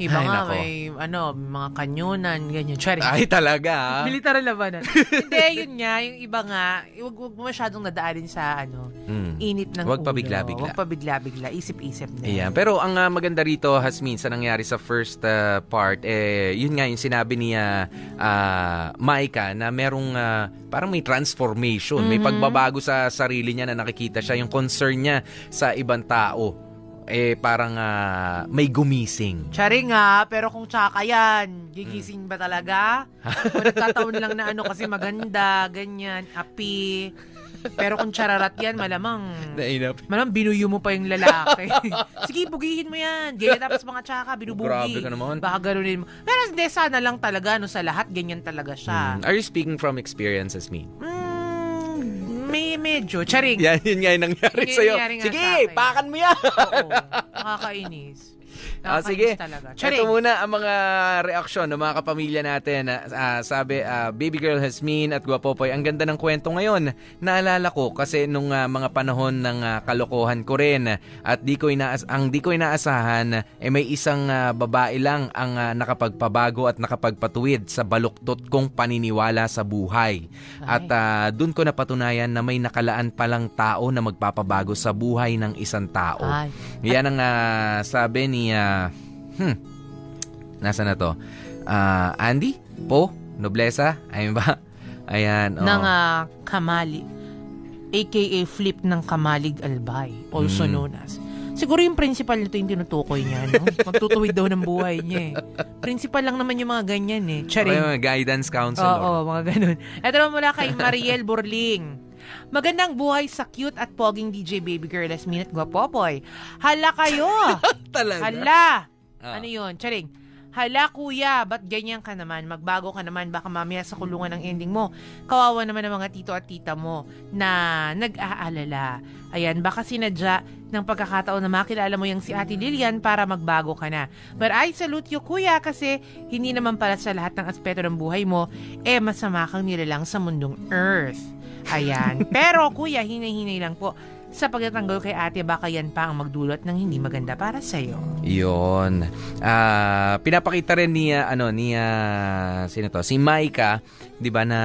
Iba Ay, nga, nako. may ano, mga kanyunan, ganyan. Charing. Ay, talaga. ah. <laughs> Militar na labanan. Hindi, yun nga, yung iba nga, wag, wag mo masyadong nadaanin sa ano, Mm. init ng Huwag ulo. pabigla-bigla. Huwag pabigla-bigla. Isip-isip na. Ayan. Pero ang ah, maganda rito, Hasmin, sa nangyari sa first ah, part, eh, yun nga yung sinabi ni ah, ah, Maika na merong ah, parang may transformation, may Mhm. pagbabago sa sarili niya na nakikita siya, yung concern niya sa ibang tao. Eh, parang ah, may gumising. Charing nga, pero kung tsaka yan, gigising ba talaga? <laughs> o nagkataon lang na ano kasi maganda, ganyan, api. Pero kung chararat yan, malamang, Nainap. malamang binuyo mo pa yung lalaki. <laughs> Sige, bugihin mo yan. Ganyan tapos mga tsaka, binubugi. Grabe ka naman. Baka ganunin mo. Pero hindi, sana lang talaga, no, sa lahat, ganyan talaga siya. Mm. Are you speaking from experience, Hasmin? Mm, may medyo. Charing. Yan, yun nga yung nangyari yung sa'yo. nangyari nga Sige, sa akin. pakan mo yan! Oo. Nakakainis. Ah, sige. talaga. Ito Charing. muna ang mga reaksyon ng mga kapamilya natin. Ah, sabi, ah, Baby Girl Hasmin at Guapopoy, ang ganda ng kwento ngayon. Naalala ko kasi nung ah, mga panahon ng ah, kalokohan ko rin at di ko inaas ang di ko inaasahan eh may isang ah, babae lang ang ah, nakapagpabago at nakapagpatuwid sa baluktot kong paniniwala sa buhay. At ah, dun ko napatunayan na may nakalaan palang tao na magpapabago sa buhay ng isang tao. Ay. Yan ang ah, sabi ni ah, hmm, nasa na to? Ah, Andy? Po? Noblesa? Ayun ba? <laughs> Ayan. oh. ng ah, Kamali, aka Flip ng Kamalig Albay, also Mm. known as. Siguro yung principal nito yung tinutukoy niya, no? <laughs> Magtutuwid daw ng buhay niya eh. Principal lang naman yung mga ganyan eh. Charing. Ay, mga guidance Oo, counselor. mga ganun. Ito naman mula kay Mariel Burling. Magandang buhay sa cute at poging DJ baby girl last minute gwapopoy. Hala kayo! <laughs> Talaga? Hala! Ah. Ano yun? Charing. Hala kuya, ba't ganyan ka naman? Magbago ka naman, baka mamaya sa kulungan ng ending mo. Kawawa naman ang mga tito at tita mo na nag-aalala. Ayan, baka sinadya ng pagkakataon na makilala mo yung si Ate Lilian para magbago ka na. But I salute you kuya kasi hindi naman pala sa lahat ng aspeto ng buhay mo, eh masama kang nilalang sa mundong Earth. Ayan. Pero kuya, hinay-hinay lang po. Sa pagtatanggol kay ate, baka yan pa ang magdulot ng hindi maganda para sa'yo. Yun. Ah, pinapakita rin ni ano ni ah, sino to? Si Maika, 'di ba na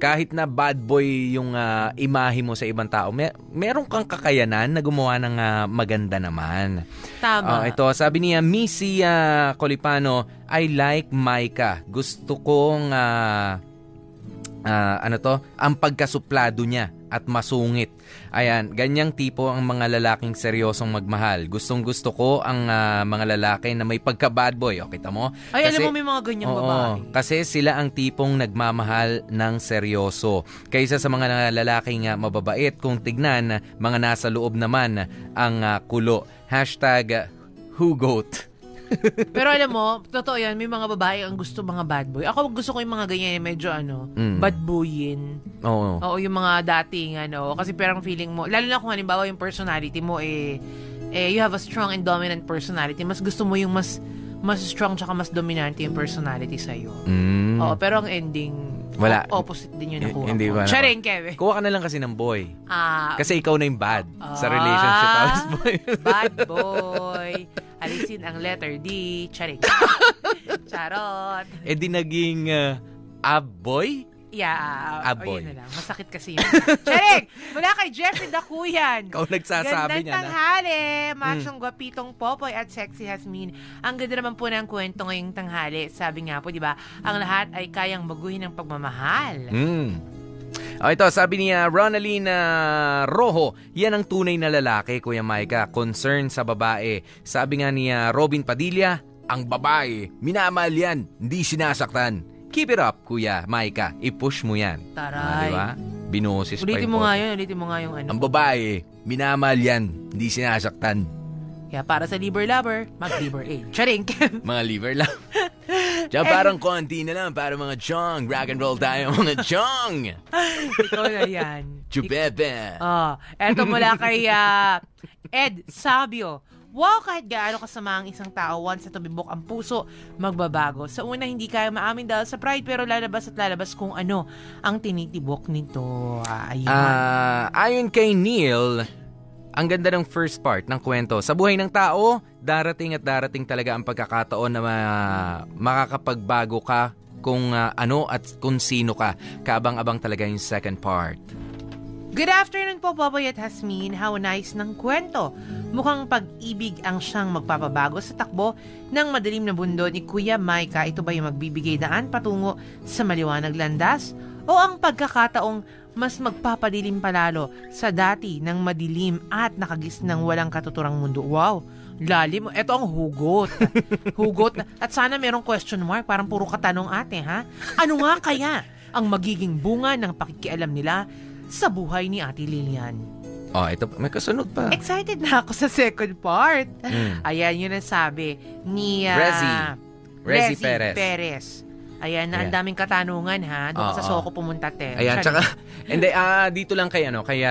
kahit na bad boy yung ah, imahe mo sa ibang tao, may, meron kang kakayanan na gumawa ng ah, maganda naman. Tama. Ah, ito, sabi niya, Missy ah, Colipano, I like Maika. Gusto kong ah, ah, ano to, ang pagkasuplado niya at masungit. Ayan, ganyang tipo ang mga lalaking seryosong magmahal. Gustong gusto ko ang ah, mga lalaki na may pagka-bad boy. O, kita mo? Ay, alam mo, may mga ganyang Oo, babae. Kasi sila ang tipong nagmamahal ng seryoso. Kaysa sa mga lalaking ah, mababait kung tignan, mga nasa loob naman ang ah, kulo. Hashtag ah, Hugot. <laughs> Pero alam mo, totoo yan, may mga babae ang gusto mga bad boy. Ako gusto ko yung mga ganyan, medyo ano, Mm. bad boyin. Oo. Oo, yung mga dating ano, kasi parang feeling mo, lalo na kung halimbawa yung personality mo eh, eh, you have a strong and dominant personality. Mas gusto mo yung mas mas strong tsaka mas dominante yung personality sa'yo. Mm. Oo, pero ang ending, Wala. Opposite din yun Eh, nakuha hindi ko. ba? Charing, Kevin. Kuha ka na lang kasi ng boy. Ah, Kasi ikaw na yung bad sa Ah. relationship house boy. <laughs> bad boy. Alisin ang letter D. Charing. <laughs> Charot. eh di naging uh, aboy? Yeah. Ah, o boy. yun na lang. Masakit kasi yun. <laughs> Charing! Mula kay Jeffrey Dakuyan. Ikaw nagsasabi Gandang niya na. tanghali, machong gwapitong Popoy at sexy Hasmin. Ang ganda naman po ng kwento ngayong tanghali. Sabi nga po, di ba, ang lahat ay kayang baguhin ng pagmamahal. Mm. Oh, ito, sabi niya, Ronaldine ah, Rojo, yan ang tunay na lalaki, Kuya Maika. Concern sa babae. Sabi nga niya, Robin Padilla, ang babae, minamahal yan, hindi sinasaktan. Keep it up, Kuya Maika. I-push mo yan. Ah, Taray. di ba? Binosis pa Ulitin yung mo nga boses. yun, ulitin mo nga yung ano. Ang babae, minamahal yan, hindi sinasaktan. Kaya para sa liver lover, mag-liver aid. Charing! <laughs> Mga liver lang. <laughs> Diyan parang konti na lang para mga chong. Rock and roll tayo <laughs> mga chong. Ikaw na yan. Chupebe. Oh, eto mula kay ah, Ed Sabio. Wow, kahit gaano kasama ang isang tao, once na tumibok ang puso, magbabago. Sa una, hindi kaya maamin dahil sa pride, pero lalabas at lalabas kung ano ang tinitibok nito. Ah, ayun. Ah, ayon kay Neil, ang ganda ng first part ng kwento. Sa buhay ng tao, darating at darating talaga ang pagkakataon na ma- makakapagbago ka kung ah, ano at kung sino ka. Kaabang-abang talaga yung second part. Good afternoon po, Popoy at Hasmin. How nice ng kwento. Mukhang pag-ibig ang siyang magpapabago sa takbo ng madilim na bundo ni Kuya Maika. Ito ba yung magbibigay daan patungo sa maliwanag landas? O ang pagkakataong mas magpapadilim palalo sa dati ng madilim at nakagis ng walang katuturang mundo? Wow! Lalim. Ito ang hugot. <laughs> hugot. At sana merong question mark. Parang puro katanong ate, ha? Ano nga kaya ang magiging bunga ng pakikialam nila sa buhay ni Ate Lilian. Oh, ito, may kasunod pa. Excited na ako sa second part. Mm. Ayan, yun ang sabi ni... ah, Rezi. Rezi Perez. Perez. Ayan, na ang daming katanungan ha. Doon ka sa Oo. Soko pumunta, te. Ayan, tsaka, <laughs> hindi, ah, dito lang kay ano, kaya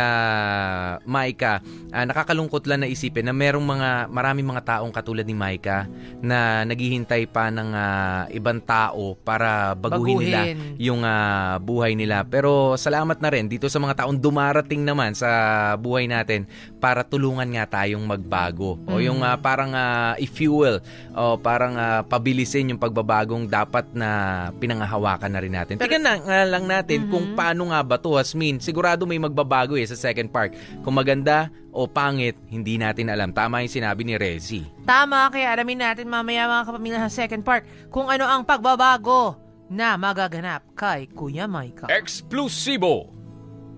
Maika, ah, nakakalungkot lang na isipin na merong mga, maraming mga taong katulad ni Maika na naghihintay pa ng ah, ibang tao para baguhin, nila Baguhin. yung ah, buhay nila. Pero salamat na rin dito sa mga taong dumarating naman sa buhay natin para tulungan nga tayong magbago. O Mm. yung ah, parang ah, i-fuel o parang ah, pabilisin yung pagbabagong dapat na pinangahawakan na rin natin. Tingnan na nga lang natin kung Mm-hmm. paano nga ba to, Asmin. Sigurado may magbabago eh sa second part. Kung maganda o pangit, hindi natin alam. Tama yung sinabi ni Rezi. Tama, kaya alamin natin mamaya mga kapamilya sa second part kung ano ang pagbabago na magaganap kay Kuya Maika. Exclusivo!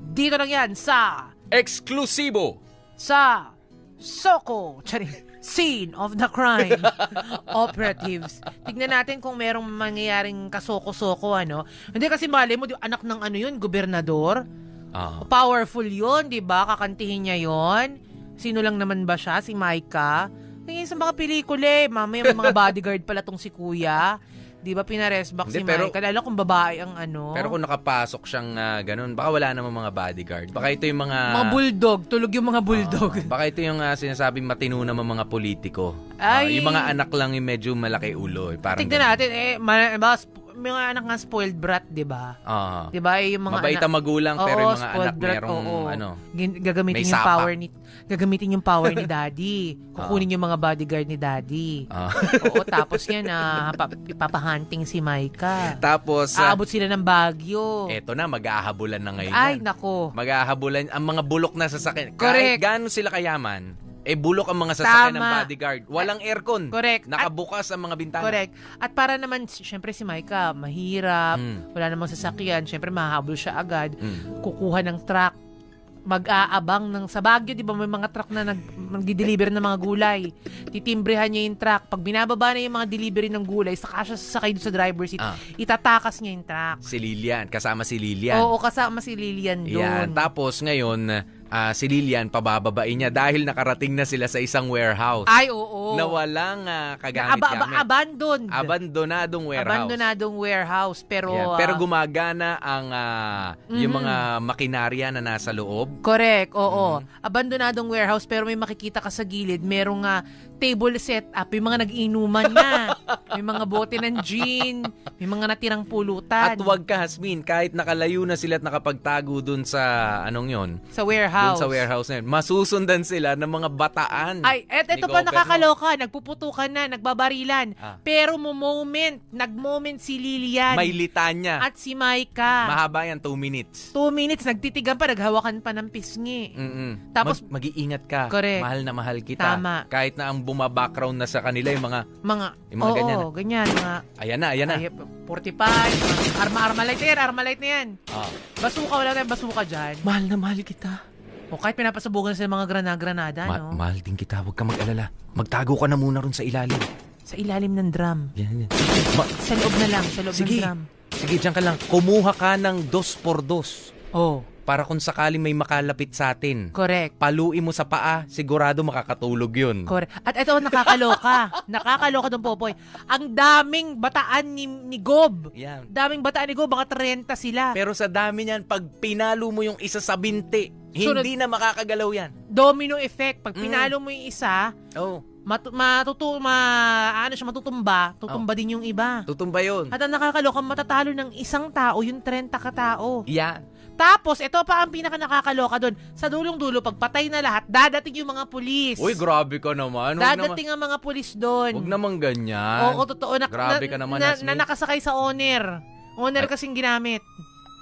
Dito lang yan sa Exclusivo! sa Soko. Charing. Scene of the crime. <laughs> Operatives. Tignan natin kung merong mangyayaring kasoko-soko, ano. Hindi kasi mali mo, di, anak ng ano yun, gobernador. Ah. Powerful yun, di ba? Kakantihin niya yon. Sino lang naman ba siya? Si Maika? Tingin sa mga pelikula, eh. mamaya may mga <laughs> bodyguard pala tong si Kuya. Di ba pinaresback si Hindi, pero- Maika? Lalo kung babae ang ano. Pero kung nakapasok siyang ah, ganun, baka wala namang mga bodyguard. Baka ito yung mga... mga bulldog. Tulog yung mga bulldog. <laughs> Baka ito yung ah, sinasabing matino naman mga politiko. Ay. Ah, yung mga anak lang yung medyo malaki ulo. Eh. Parang Tignan ganun. natin, eh, ma- ba, may mga anak nga spoiled brat, di ba? Ah. Di ba? Yung mga Mabait ang magulang, pero Oo, yung mga anak brat, merong oo. ano. Gagamitin yung sapa. power ni gagamitin yung power ni <laughs> daddy. Kukunin yung mga bodyguard ni daddy. Ah. Oo, tapos yan na pa, ipapahunting si Maika. Tapos, ah, Aabot sila ng Baguio. eto na, mag-aahabulan na ngayon. Ay, nako. Mag-aahabulan, ang mga bulok na sasakyan. Correct. Kahit gaano sila kayaman, eh bulok ang mga sasakyan ng Tama. bodyguard. Walang aircon. Correct. Nakabukas ang mga bintana. Correct. At para naman, syempre si Maika, mahirap, Mm. wala namang sasakyan, syempre mahahabol siya agad, Mm. kukuha ng truck, mag-aabang ng sa Baguio, di ba may mga truck na nag, nagdi-deliver ng mga gulay. Titimbrehan niya yung truck. Pag binababa na yung mga delivery ng gulay, saka siya sasakay doon sa driver seat, Ah. itatakas niya yung truck. Si Lilian, kasama si Lilian. Oo, kasama si Lilian doon. Yan. Tapos ngayon, ah, si Lilian pabababain niya dahil nakarating na sila sa isang warehouse Ay, oo. na walang ah, Aba- aba- kagamit-gamit. abandoned. Abandonadong warehouse. Abandonadong warehouse. Pero, Yan. Pero ah, gumagana ang ah, yung Mhm. mga makinarya na nasa loob. Correct, oo. Mm-hmm. Abandonadong warehouse pero may makikita ka sa gilid, merong nga table set up, yung mga nag-inuman na, may mga bote ng gin, may mga natirang pulutan. At wag ka, Hasmin, kahit nakalayo na sila at nakapagtago dun sa, anong yon sa warehouse. Dun sa warehouse na yun. Masusundan sila ng mga bataan. Ay, et, ni eto pa nakakaloka, nagpuputukan na, nagbabarilan. Ah. Pero mo moment, nag-moment si Lilian May litanya. at si Maika. Mahaba yan, 2 minutes. Two minutes, nagtitigan pa, naghawakan pa ng pisngi. Mm-mm. Tapos- Mag- mag-iingat ka. Correct. Mahal na mahal kita. Tama. Kahit na ang buma-background na sa kanila yung mga, Mga, Yung mga oo, ganyan. ganyan. Mga, ayan na, ayan na. ay, 45, mga arma-armalite na yan, armalite na yan. Ah. Basuka, wala tayong basuka dyan. Mahal na mahal kita. O kahit pinapasubukan sa mga grana-granada, Ma- no? mahal din kita, huwag ka mag-alala. Magtago ka na muna ron sa ilalim. sa ilalim ng drum. Yan, yan. Ma- Sa loob na lang, sa loob ng Sige. drum. Sige, dyan ka lang. Kumuha ka ng dos por dos. Oh, Para kung sakali may makalapit sa atin. correct. Paluin mo sa paa, sigurado makakatulog yun. Correct. At ito, nakakaloka. <laughs> nakakaloka ng Popoy. Ang daming bataan ni, ni Gob. Yan. Daming bataan ni Gob, mga 30 sila. Pero sa dami niyan, pag pinalo mo yung isa sa binti, Sunod. hindi na makakagalaw yan. Domino effect. Pag Mm. pinalo mo yung isa, Oh, matu- matutu ma ano siya matutumba, tutumba din yung iba. tutumba yun. At ang nakakaloka, matatalo ng isang tao, yung 30 katao. Yan. Tapos, ito pa ang pinaka nakakaloka doon. Sa dulong-dulo, pag patay na lahat, dadating yung mga pulis. Uy, grabe ka naman. Huwag naman, Dadating ang mga pulis doon. huwag naman ganyan. Oo, totoo. Na, Grabe na, ka naman, na, Hasmi. na nakasakay sa owner. Owner Ay. kasing ginamit.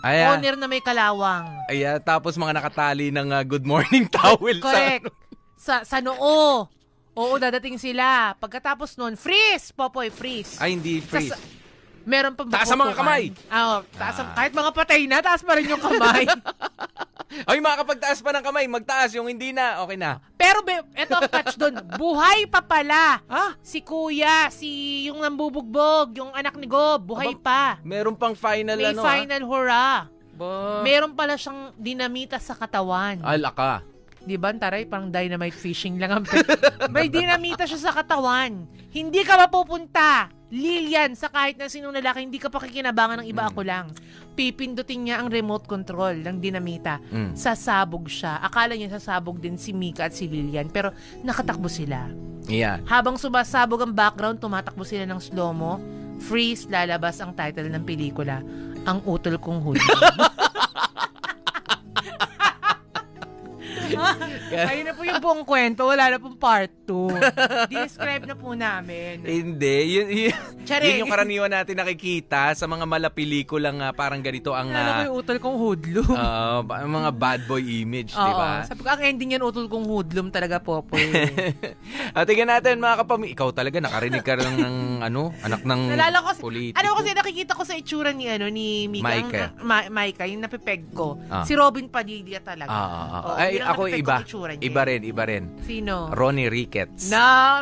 Aya, Owner na may kalawang. aya, tapos mga nakatali ng ah, good morning <laughs> towel Correct. sa... Sa, sa noo. Oo, dadating sila. Pagkatapos nun, freeze! Popoy, freeze. Ay, hindi freeze. sa- meron pang Taas ang mga kamay. Oo, taas ang, Ah. kahit mga patay na, taas pa rin yung kamay. <laughs> Ay, makakapagtaas pa ng kamay, magtaas. Yung hindi na, okay na. Pero be, eto ang catch doon, buhay pa pala. Ha? Si kuya, si yung nambubugbog, yung anak ni Gob, buhay Aba, pa. Meron pang final May ano, final hurrah. ah. Ba? Meron pala siyang dinamita sa katawan. Ala ka. Di ba, taray, parang dynamite fishing lang ang <laughs> May dinamita siya sa katawan. Hindi ka mapupunta. Lilian, sa kahit na sinong lalaki, hindi ka pakikinabangan ng iba Mm. ako lang. Pipindutin niya ang remote control ng dinamita. Mm. Sasabog siya. Akala niya sasabog din si Mika at si Lilian, pero nakatakbo sila. Yan. Habang sumasabog ang background, tumatakbo sila ng slow-mo. Freeze, lalabas ang title ng pelikula, Ang Utol Kong Huli. <laughs> <laughs> Ayun na po yung buong kwento. Wala na pong part 2. Describe na po namin. Hindi. Yun, yun, yun yung karaniwan natin nakikita sa mga malapelikulang uh, parang ganito ang Ano ko ah, yung utol kong hoodlum? <laughs> ba- mga bad boy image, di ba? Sabi ko, ang ending yan, utol kong hoodlum talaga po po. At <laughs> tingnan natin mga kapami, ikaw talaga nakarinig ka lang ng ano, anak ng Nalala ko, politiko. ano kasi nakikita ko sa itsura ni ano ni Mika, Maika. ang- Ma- Maika, yung napipeg ko. Ah. Si Robin Padilla talaga. Ah, ah, ah. Oo, Ay, ang ako iba. itsura niya. Iba rin, iba rin. Sino? Ronnie Ricketts. Na,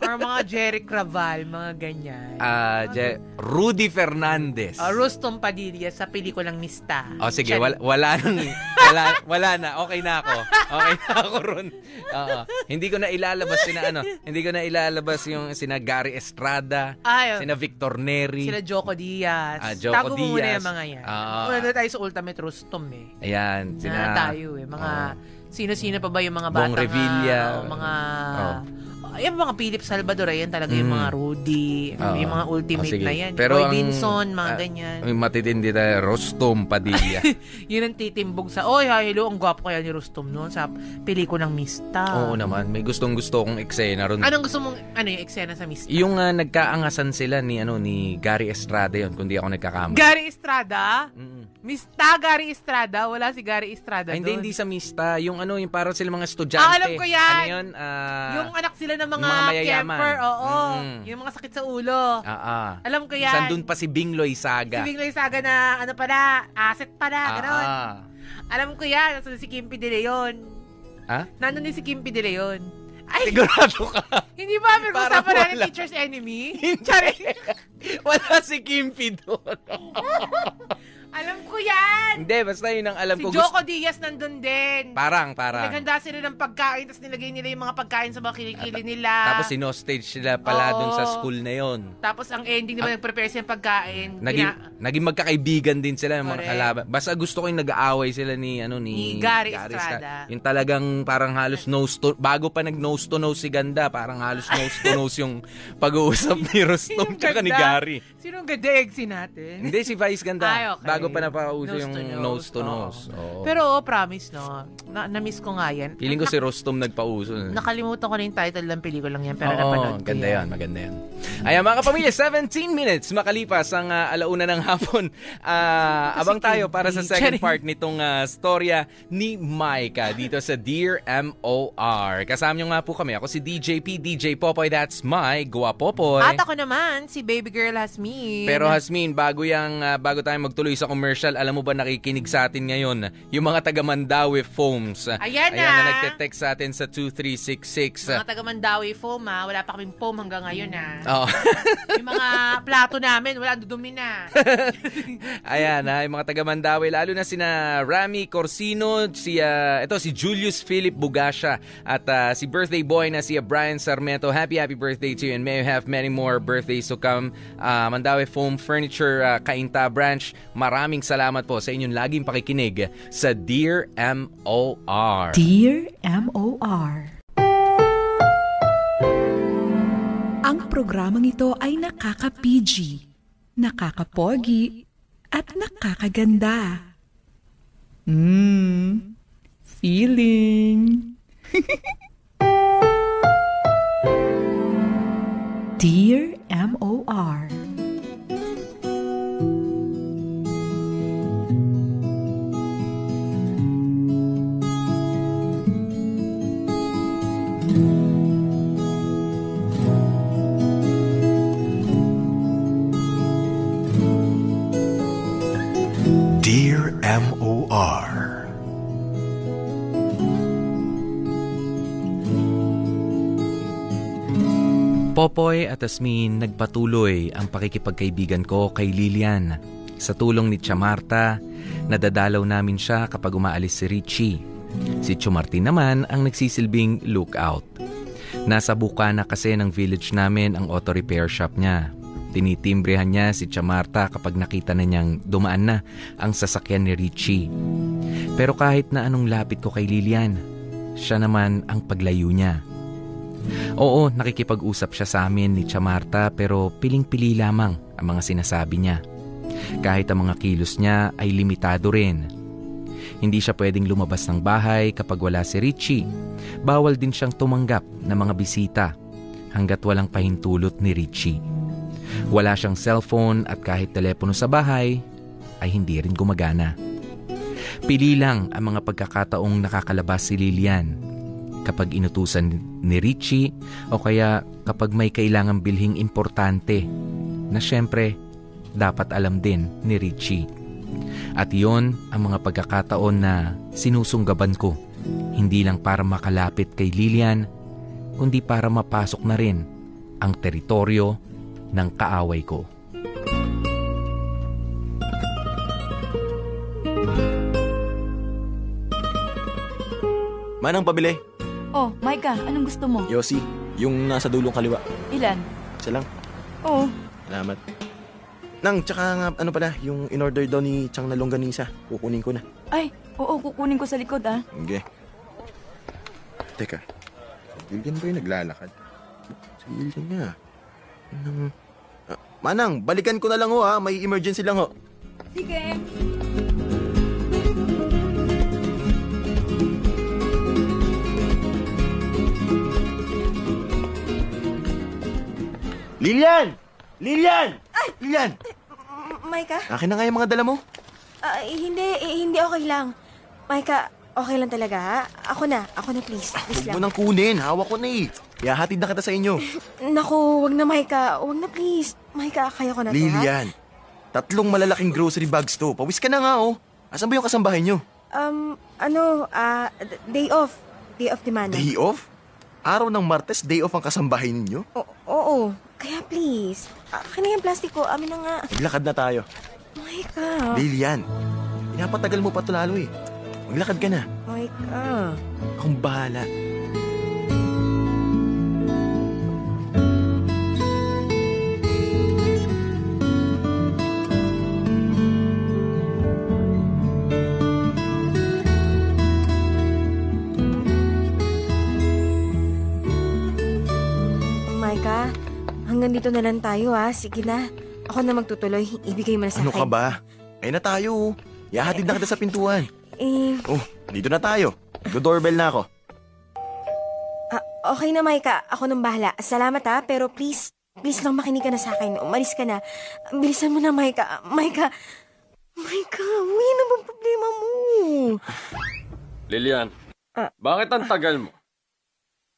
or mga Jerry Craval, mga ganyan. Ah, Je- Rudy Fernandez. Uh, Rustom Padilla sa pelikulang Mista. Oh, sige, Siya- wala, wala nang, wala, wala na, okay na ako. Okay na ako ron. Oo. Hindi ko na ilalabas sina ano, hindi ko na ilalabas yung sina Gary Estrada, Ay, oh. sina Victor Neri. Sila Joko Diaz. Ah, Joko Tago mo muna Diaz. yung mga yan. Ah. Una na tayo sa Ultimate Rustom eh. Ayan, Sina, na tayo eh. Mga, sino-sino pa ba yung mga Bong batang... Revilla. o mga... Oh. Yung mga Philip Salvador, ayan talaga yung Mm. mga Rudy, Oo. yung mga ultimate Oh, na yan. Pero Roy ang- Binson, mga ah, ganyan. Ang matitindi tayo, Rostom Padilla. <laughs> Yun ang titimbog sa, oy, hello, ang gwapo kaya ni Rustom noon sa pelikulang Mista. Oo naman, may gustong gusto kong eksena ron. Anong gusto mong, ano yung eksena sa Mista? Yung ah, nagkaangasan sila ni ano ni Gary Estrada yon, kundi ako nagkakamali. Gary Estrada? Mm. Mista Gary Estrada? Wala si Gary Estrada Ay, hindi, doon. hindi sa mista. Yung ano, yung parang sila mga estudyante. Ah, alam ko yan. Ano yun? Ah, yung anak sila ng mga, mga camper, oo. Mm. Yung mga sakit sa ulo. ah, ah. Alam ko yan. Sandun pa si Bingloy Si Saga. Bigloy Saga na, ano pala, asset pala, Ah, gano'n. ah. Alam ko yan, nasa si Kimpi De Leon. Ha? Nandun din si Kimpi De Leon. Ay, Sigurado ka. hindi ba Parang pinag-usapan natin wala. teacher's enemy? Charing. <laughs> <laughs> Wala si Kimpi doon. <laughs> Alam ko yan! Hindi, basta yun ang alam si ko. Joko Gusto, Diaz nandun din. parang, parang. Naghanda sila ng pagkain, tapos nilagay nila yung mga pagkain sa mga kilikili nila. Tapos sinostage sila pala Oo. dun sa school na yon. Tapos ang ending naman, nag-prepare sila ng pagkain. Nagi, Gina- naging magkakaibigan din sila ng mga Correct. kalaban. Basta gusto ko yung nag-aaway sila ni ano ni, Ni Gary Stra- Estrada. Yung talagang parang halos nose to bago pa nag nose to nose si Ganda, parang halos nose to nose yung pag-uusap ni <laughs> Rostom Sinong tsaka ni ganda? Gary. Sinong gadeegsi natin? Hindi si Vice Ganda. Ay, okay. Bago pa Nose yung to nose, nose to oo. nose. Oo. Pero oh, promise no, na, na-miss ko nga yan. Feeling ko si Rostom nagpauso. Nakalimutan ko na yung title ng pelikulang yan, pero Oo, napanood ko ganda yan. maganda yan. Ayan mga kapamilya, 17 minutes makalipas ang ah, alauna ng <laughs> hapon. Ah, abang tayo para sa second Charing. part nitong ah, storya ni Micah dito sa Dear MOR. Kasama nyo nga po kami. Ako si DJP, DJ Popoy, that's my Gua Popoy. At ako naman, si baby girl Hasmin. Pero Hasmin, bago yang ah, bago tayo magtuloy sa commercial, alam mo ba nakikinig sa atin ngayon yung mga taga Mandawi Foams. Ayan Ayan na. na nagte-text sa atin sa 2366. mga taga Mandawi foam ha, wala pa kaming foam hanggang ngayon ha. Oo. <laughs> yung mga plato namin, wala, dudumi na. <laughs> Ayan, ha, yung mga taga Mandawi, lalo na sina Rami Corsino, si, ah, ito, si Julius Philip Bugasha, at ah, si birthday boy na si ah, Brian Sarmento. Happy, happy birthday to you and may you have many more birthdays to come. Ah, Mandawi Foam Furniture ah, Kainta Branch, maraming salamat po sa inyong laging pakikinig sa Dear MOR. Dear M.O.R. Ang programang ito ay nakaka-PG, nakaka-pogi, at nakakaganda. Mmm, feeling. <laughs> At Asmin nagpatuloy ang pakikipagkaibigan ko kay Lilian. Sa tulong ni Chamarta, nadadalaw namin siya kapag umaalis si Richie. Si Chumartin naman ang nagsisilbing lookout. Nasa buka na kasi ng village namin ang auto repair shop niya. Tinitimbrehan niya si Chamarta kapag nakita na niyang dumaan na ang sasakyan ni Richie. Pero kahit na anong lapit ko kay Lilian, siya naman ang paglayo niya. Oo, nakikipag-usap siya sa amin ni Chamarta pero piling-pili lamang ang mga sinasabi niya. Kahit ang mga kilos niya ay limitado rin. Hindi siya pwedeng lumabas ng bahay kapag wala si Richie. Bawal din siyang tumanggap ng mga bisita hanggat walang pahintulot ni Richie. Wala siyang cellphone at kahit telepono sa bahay ay hindi rin gumagana. Pili lang ang mga pagkakataong nakakalabas si Lilian kapag inutusan ni Richie o kaya kapag may kailangang bilhing importante na syempre dapat alam din ni Richie. At iyon ang mga pagkakataon na sinusunggaban ko hindi lang para makalapit kay Lilian kundi para mapasok na rin ang teritoryo ng kaaway ko. Manang pabili. Oh, Micah, anong gusto mo? Yossi, yung nasa dulong kaliwa. Ilan? Isa lang. Oo. Salamat. Nang, tsaka nga, ano pala, yung in-order daw ni Chang na longganisa. Kukunin ko na. Ay, oo, kukunin ko sa likod ah. Okay. Teka. Lilian ba yung naglalakad? Si Lilian nga. Manang... Ah, Manang, balikan ko na lang ho ha. May emergency lang ho. Sige. Lilian! Lilian! Ay! Lilian! Maika? Akin na nga yung mga dala mo. Ah, hindi, eh, hindi okay lang. Maika, okay lang talaga ha? Ako na, ako na please. Please Huwag mo lang. nang kunin. Hawak ko na eh. Ihahatid na kita sa inyo. <laughs> Naku, wag na Maika. Wag na please. Maika, kaya ko na to ha? Lilian, tatlong malalaking grocery bags to. Pawis ka na nga oh. Asan ba yung kasambahay nyo? Um, ano, ah, d- day off. Day off di mana. Day off? Araw ng Martes, day off ang kasambahay ninyo? O- oo, kaya please. Akin na yung plastic ko, amin na nga. Maglakad na tayo. Maika. Lilian, pinapatagal mo pa to lalo eh. Maglakad ka na. Maika. Akong bahala. Hanggang dito na lang tayo ha. Sige na. Ako na magtutuloy. Ibigay mo na sa Ano akin. ka ba? Ayun na tayo. Yahatid na kita sa pintuan. Eh, Oh, dito na tayo. Do-doorbell na ako. ah, okay na, Maika. Ako nang bahala. Salamat ha, pero please, please lang makinig ka na sa akin. Umalis ka na. Bilisan mo na, Maika. Maika. Maika, uwi na bang problema mo? Lilian, Ah. bakit ang tagal mo?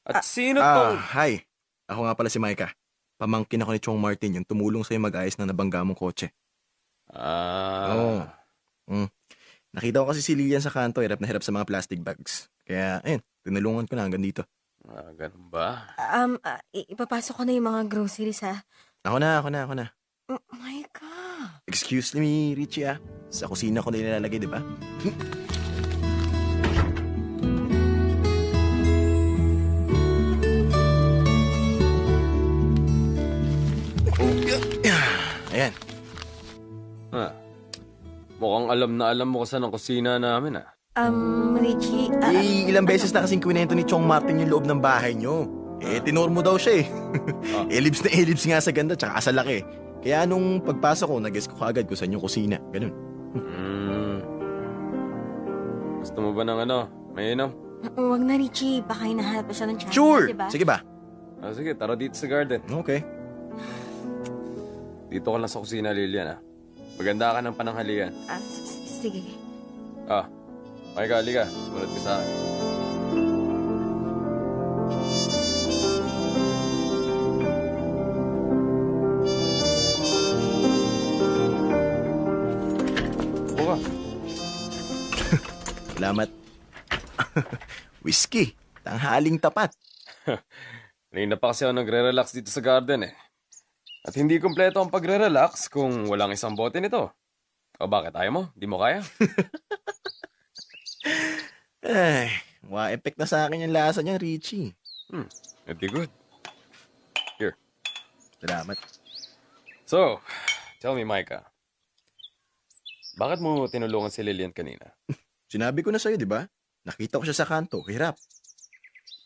At sino Ah, tong... hi. Ako nga pala si Micah. Pamangkin ako ni Chong Martin yung tumulong sa'yo mag-ayos ng nabangga mong kotse. Ah, Oo. Mm. Nakita ko kasi si Lilian sa kanto, hirap na hirap sa mga plastic bags. Kaya, ayun, tinulungan ko na hanggang dito. ah, ganun ba? Um, ah, i- ipapasok ko na yung mga groceries ha. Ako na, ako na, ako na. Mm, Maika. Excuse me, Richie ah. Sa kusina ko na nilalagay, di ba? Ayan. Ah, mukhang alam na alam mo kasi ng kusina namin ah. Um, Richie, ah, Eh, ilang beses na kasing kwento ni Chong Martin yung loob ng bahay nyo. Eh, tinor mo daw siya eh. Ah. <laughs> ellipse na ellipse nga sa ganda, tsaka sa laki. Kaya nung pagpasok ko, nag-guess ko agad kung saan yung kusina. Ganun. Hmm. Gusto mo ba ng ano? May inom? wag na Richie. Baka hinahanap pa siya ng China, Sure! diba? Sige ba? Ah, sige, tara dito sa garden. Okay. Dito ka lang sa kusina, Lilian ah. Maganda ka ng pananghalian. Ah, sige. Ah, Micah, halika. Sumunod ka sa akin. Buka. <laughs> Salamat. <laughs> Whiskey. Tanghaling tapat. <laughs> Kanina pa kasi ako nagre-relax dito sa garden eh. At hindi kumpleto ang pagre-relax kung walang isang bote nito. O bakit ayaw mo? Di mo kaya? <laughs> Ay, wa-effect na sa akin yung lasa niyan, Richie. Hmm, it'd be good. Here. Salamat. So, tell me, Micah. Bakit mo tinulungan si Lillian kanina? <laughs> Sinabi ko na sa'yo, di ba? Nakita ko siya sa kanto. Hirap.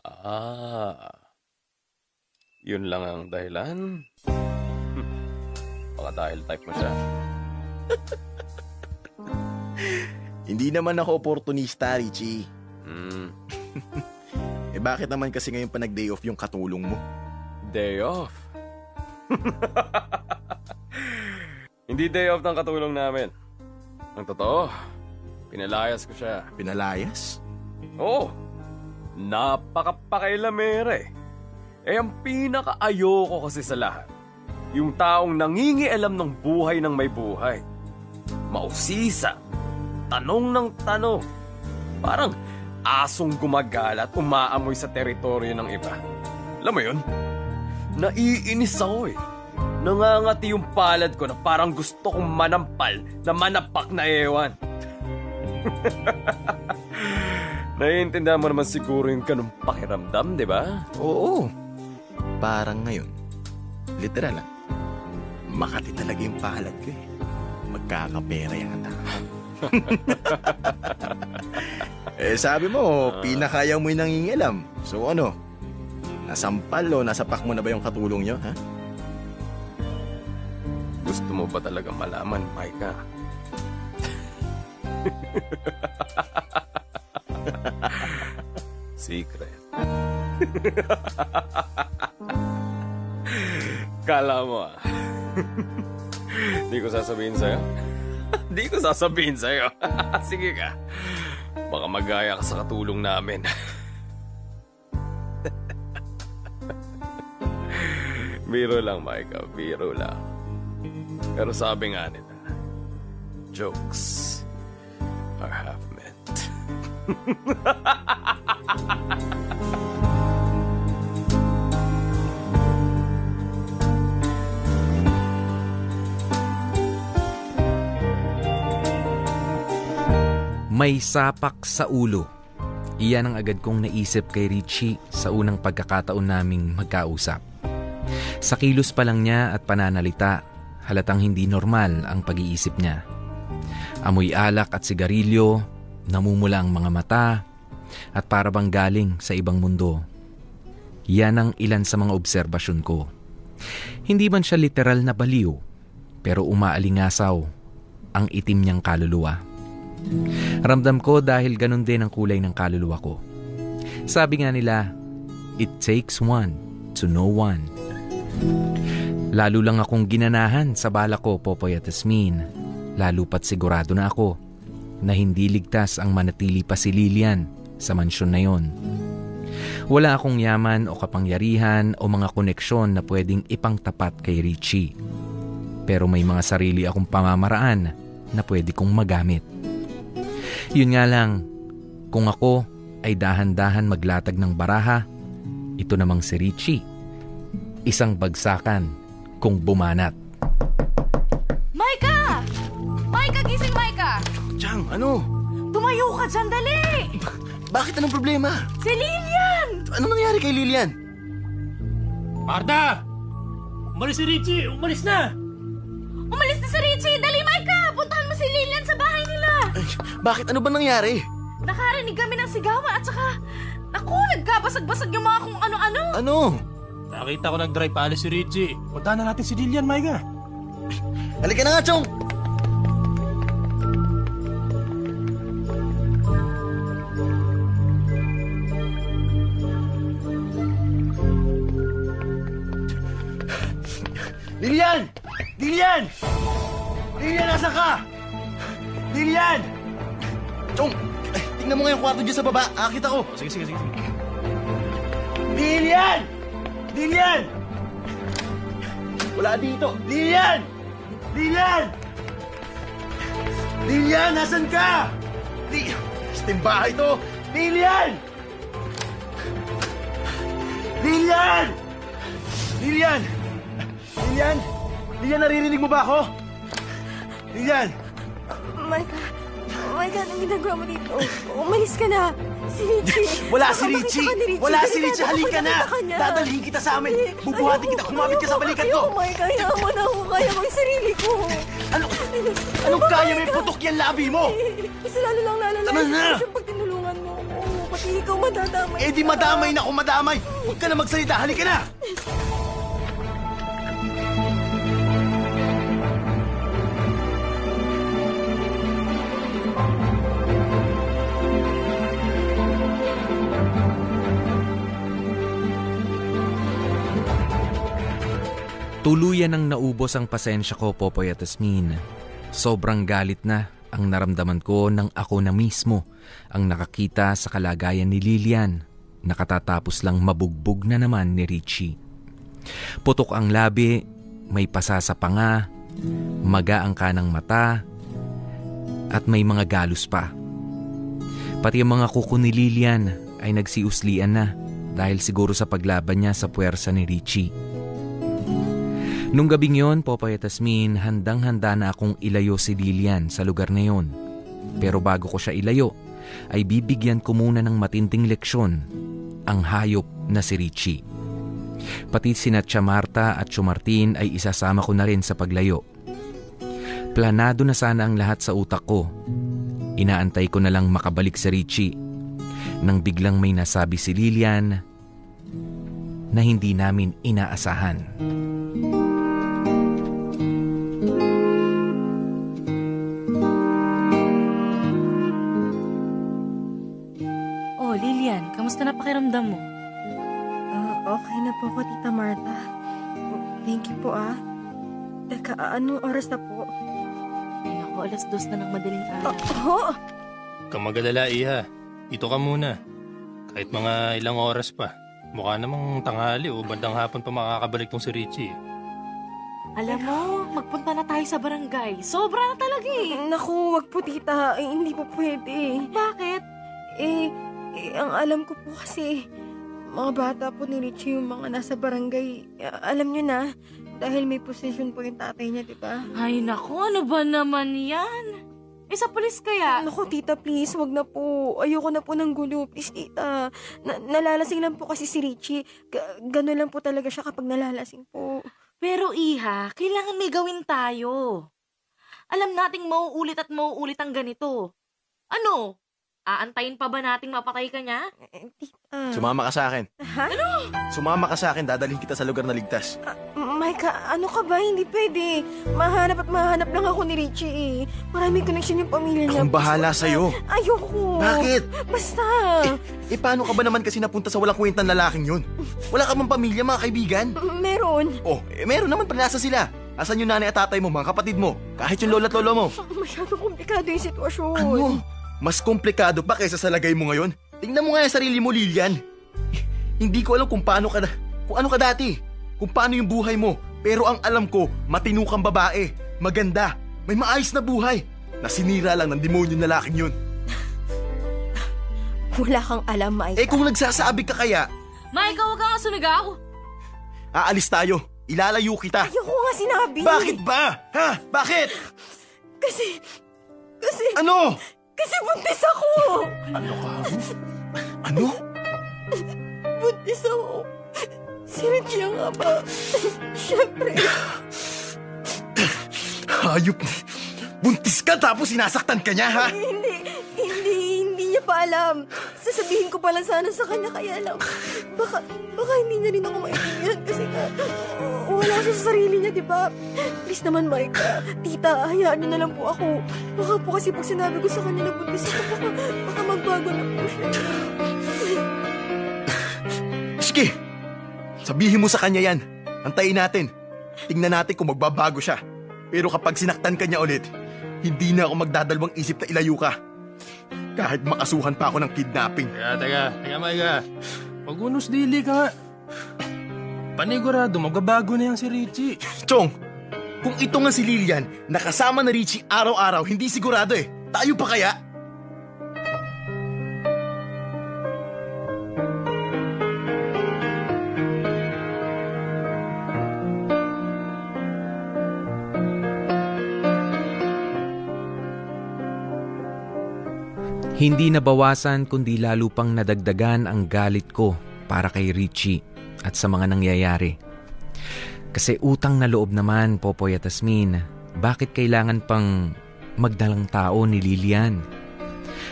Ah. Yun lang ang dahilan? Baka dahil type mo siya. <laughs> Hindi naman ako oportunista, Richie. Hmm. <laughs> Eh bakit naman kasi ngayon pa nag-day off yung katulong mo? Day off. <laughs> Hindi day off ng katulong namin. Ang totoo, pinalayas ko siya. Pinalayas? Oo. Napakapakailamere. Eh ang pinaka-ayoko kasi sa lahat, yung taong nangingialam ng buhay ng may buhay. Mausisa. Tanong ng tanong. Parang asong gumagala at umaamoy sa teritoryo ng iba. Alam mo yun? Naiinis ako eh. Nangangati yung palad ko na parang gusto kong manampal na manapak na ewan. <laughs> Naiintindihan mo naman siguro yung ganung pakiramdam, di ba? Oo. Parang ngayon. Literal ah. Makati talaga yung palad ko eh. Magkakapera yata. <laughs> eh sabi mo, pinakayaw mo yung nangingilam. So ano? Nasampal o nasapak mo na ba yung katulong nyo, ha? Gusto mo ba talaga malaman, Micah? <laughs> Secret. <laughs> Kala mo ah. Di ko sasabihin sa'yo? <laughs> Di ko sasabihin sa'yo. <laughs> Sige ka. Baka magaya ka sa katulong namin. <laughs> biro lang, Micah. Biro lang. Pero sabi nga nila, jokes are half meant. May sapak sa ulo. Iyan ang agad kong naisip kay Richie sa unang pagkakataon naming magkausap. Sa kilos pa lang niya at pananalita, halatang hindi normal ang pag-iisip niya. Amoy alak at sigarilyo, namumula ang mga mata, at para galing sa ibang mundo. Yan ang ilan sa mga obserbasyon ko. Hindi man siya literal na baliw, pero umaalingasaw ang itim niyang kaluluwa. Ramdam ko dahil ganun din ang kulay ng kaluluwa ko. Sabi nga nila, it takes one to know one. Lalo lang akong ginanahan sa bala ko, Popoy at Asmin. Lalo pat sigurado na ako na hindi ligtas ang manatili pa si Lilian sa mansyon na yon. Wala akong yaman o kapangyarihan o mga koneksyon na pwedeng ipangtapat kay Richie. Pero may mga sarili akong pamamaraan na pwede kong magamit. Yun nga lang, kung ako ay dahan-dahan maglatag ng baraha, ito namang si Richie. Isang bagsakan kung bumanat. Maika! Maika, gising Maika! Chang, ano? Tumayo ka dyan, dali! Bakit anong problema? Si Lilian! Anong nangyari kay Lilian? Marta! Umalis si Richie! Umalis na! Umalis na si Richie! Dali, Maika! Puntahan mo si Lilian sa bahay nila! Ay, bakit ano ba nangyari? Nakarinig kami ng sigawan at saka... Naku, nagkabasag-basag yung mga kung ano-ano! Ano? Nakita ko nag-drive paalis si Richie. Puntahan na natin si Lilian, Maika. Halika na nga, Chong! Lilian! Lilian! Lilian, nasa ka? Lilian! Chong, eh, tingnan mo nga yung kwarto dyan sa baba. Akit ako. Sige, sige, sige. Lilian! Lilian! Wala dito. Lilian! Lilian! Lilian, nasan ka? Li... Timbahay to! Lilian! Lilian! Lilian! Lilian! Lilian, naririnig mo ba ako? Lilian! Maika, Maika, anong ginagawa mo dito? Umalis ka na. Si Richie. Wala si Richie! Wala si Richie! Halika na! Dadalhin kita sa amin! Bubuhatin kita! Kumapit ka sa balikat ko! Ayoko, Maika. Hayaan mo na ako. Kaya ko yung sarili ko. Ano? Anong kaya may putok yan labi mo? Mas lalo lang lalala Tama na! pag tinulungan mo ako. Pati ikaw madadamay. Eh di madamay na kung madamay! Huwag ka na magsalita! Halika na! Tuluyan ang naubos ang pasensya ko, Popoy at Asmin. Sobrang galit na ang naramdaman ko nang ako na mismo ang nakakita sa kalagayan ni Lilian. Nakatatapos lang mabugbog na naman ni Richie. Putok ang labi, may pasa sa panga, maga ang kanang mata, at may mga galos pa. Pati ang mga kuko ni Lilian ay nagsiuslian na dahil siguro sa paglaban niya sa puwersa ni Richie. Nung gabing yon, Popoy at Asmin, handang-handa na akong ilayo si Lilian sa lugar na yon. Pero bago ko siya ilayo, ay bibigyan ko muna ng matinding leksyon ang hayop na si Richie. Pati sina Tia Marta at Tio Martin ay isasama ko na rin sa paglayo. Planado na sana ang lahat sa utak ko. Inaantay ko na lang makabalik si Richie nang biglang may nasabi si Lilian na hindi namin inaasahan. Kamusta na pakiramdam mo? Ah, okay na po ako, Tita Marta. Thank you po, ah. Teka, ah, anong oras na po? Ay, naku, alas dos na ng madaling araw. Oh, Kang magalala, Iha. Dito ka muna. Kahit mga ilang oras pa. Mukha namang tanghali o bandang hapon pa makakabalik tong si Richie. Alam mo, magpunta na tayo sa barangay. Sobra na talaga eh. naku, wag po, Tita. Eh, hindi po pwede. Bakit? Eh, eh, ang alam ko po kasi, mga bata po ni Richie yung mga nasa barangay. Ah, alam nyo na, dahil may posisyon po yung tatay niya, di ba? Ay, naku, ano ba naman yan? Eh, sa pulis kaya? Naku, tita, please, wag na po. Ayoko na po ng gulo. Please, tita. Na- nalalasing lang po kasi si Richie. Ga- gano'n lang po talaga siya kapag nalalasing po. Pero iha, kailangan may gawin tayo. Alam nating mauulit at mauulit ang ganito. Ano? Aantayin pa ba nating mapatay ka niya? Eh, tita. Sumama ka sa akin. Ha? Sumama ka sa akin, dadalhin kita sa lugar na ligtas. Micah, ano ka ba? Hindi pwede. Mahanap at mahanap lang ako ni Richie eh. Maraming connection yung pamilya niya. Akong bahala Basta- sa'yo. Ayoko. Bakit? Basta. Eh, paano ka ba naman kasi napunta sa walang kwentang lalaking yun? Wala ka mang pamilya, mga kaibigan? Meron. Oh, eh, meron naman pala nasa sila. Asan yung nanay at tatay mo, mga kapatid mo? Kahit yung lola at lolo mo. Masyadong komplikado yung sitwasyon. Ano? Mas komplikado pa kaysa sa lagay mo ngayon? Tingnan mo nga yung sarili mo, Lilian. Hindi ko alam kung paano ka na, kung ano ka dati. Kung paano yung buhay mo. Pero ang alam ko, matino kang babae. Maganda. May maayos na buhay. Nasinira lang ng demonyo na lalaking yun. <laughs> Wala kang alam, Micah. Eh kung nagsasabi ka kaya, Micah, huwag ka nga sumigaw! aalis tayo. Ilalayo kita. Ayoko nga sinabi. Bakit ba? Ha? Bakit? Kasi, kasi, Ano? Kasi buntis ako. Ano? Buntis ako. Si Richie ang ama. Siyempre. Hayop. Buntis ka tapos sinasaktan ka niya, ha? Hindi, hindi, hindi niya pa alam. Sasabihin ko pa lang sana sa kanya, kaya lang, baka, baka hindi niya rin ako maintindihan kasi nga, wala siya sa sarili niya, di ba? Please naman, Micah. Tita, hayaan niyo na lang po ako. Baka po kasi pag sinabi ko sa kanya na buntis ako, baka, baka magbago na po siya. Sige. Sabihin mo sa kanya yan. Antayin natin. Tingnan natin kung magbabago siya. Pero kapag sinaktan ka niya ulit, hindi na ako magdadalawang isip na ilayo ka. Kahit makasuhan pa ako ng kidnapping. Teka, teka, teka, Micah. Pag unos dili ka nga. Panigurado, magbabago na yan si Richie. Chong, kung ito nga si Lilian, nakasama na Richie araw-araw, hindi sigurado eh. Tayo pa kaya? Hindi nabawasan kundi lalo pang nadagdagan ang galit ko para kay Richie at sa mga nangyayari. Kasi utang na loob naman, Popoy at Asmin, bakit kailangan pang magdalang tao ni Lilian?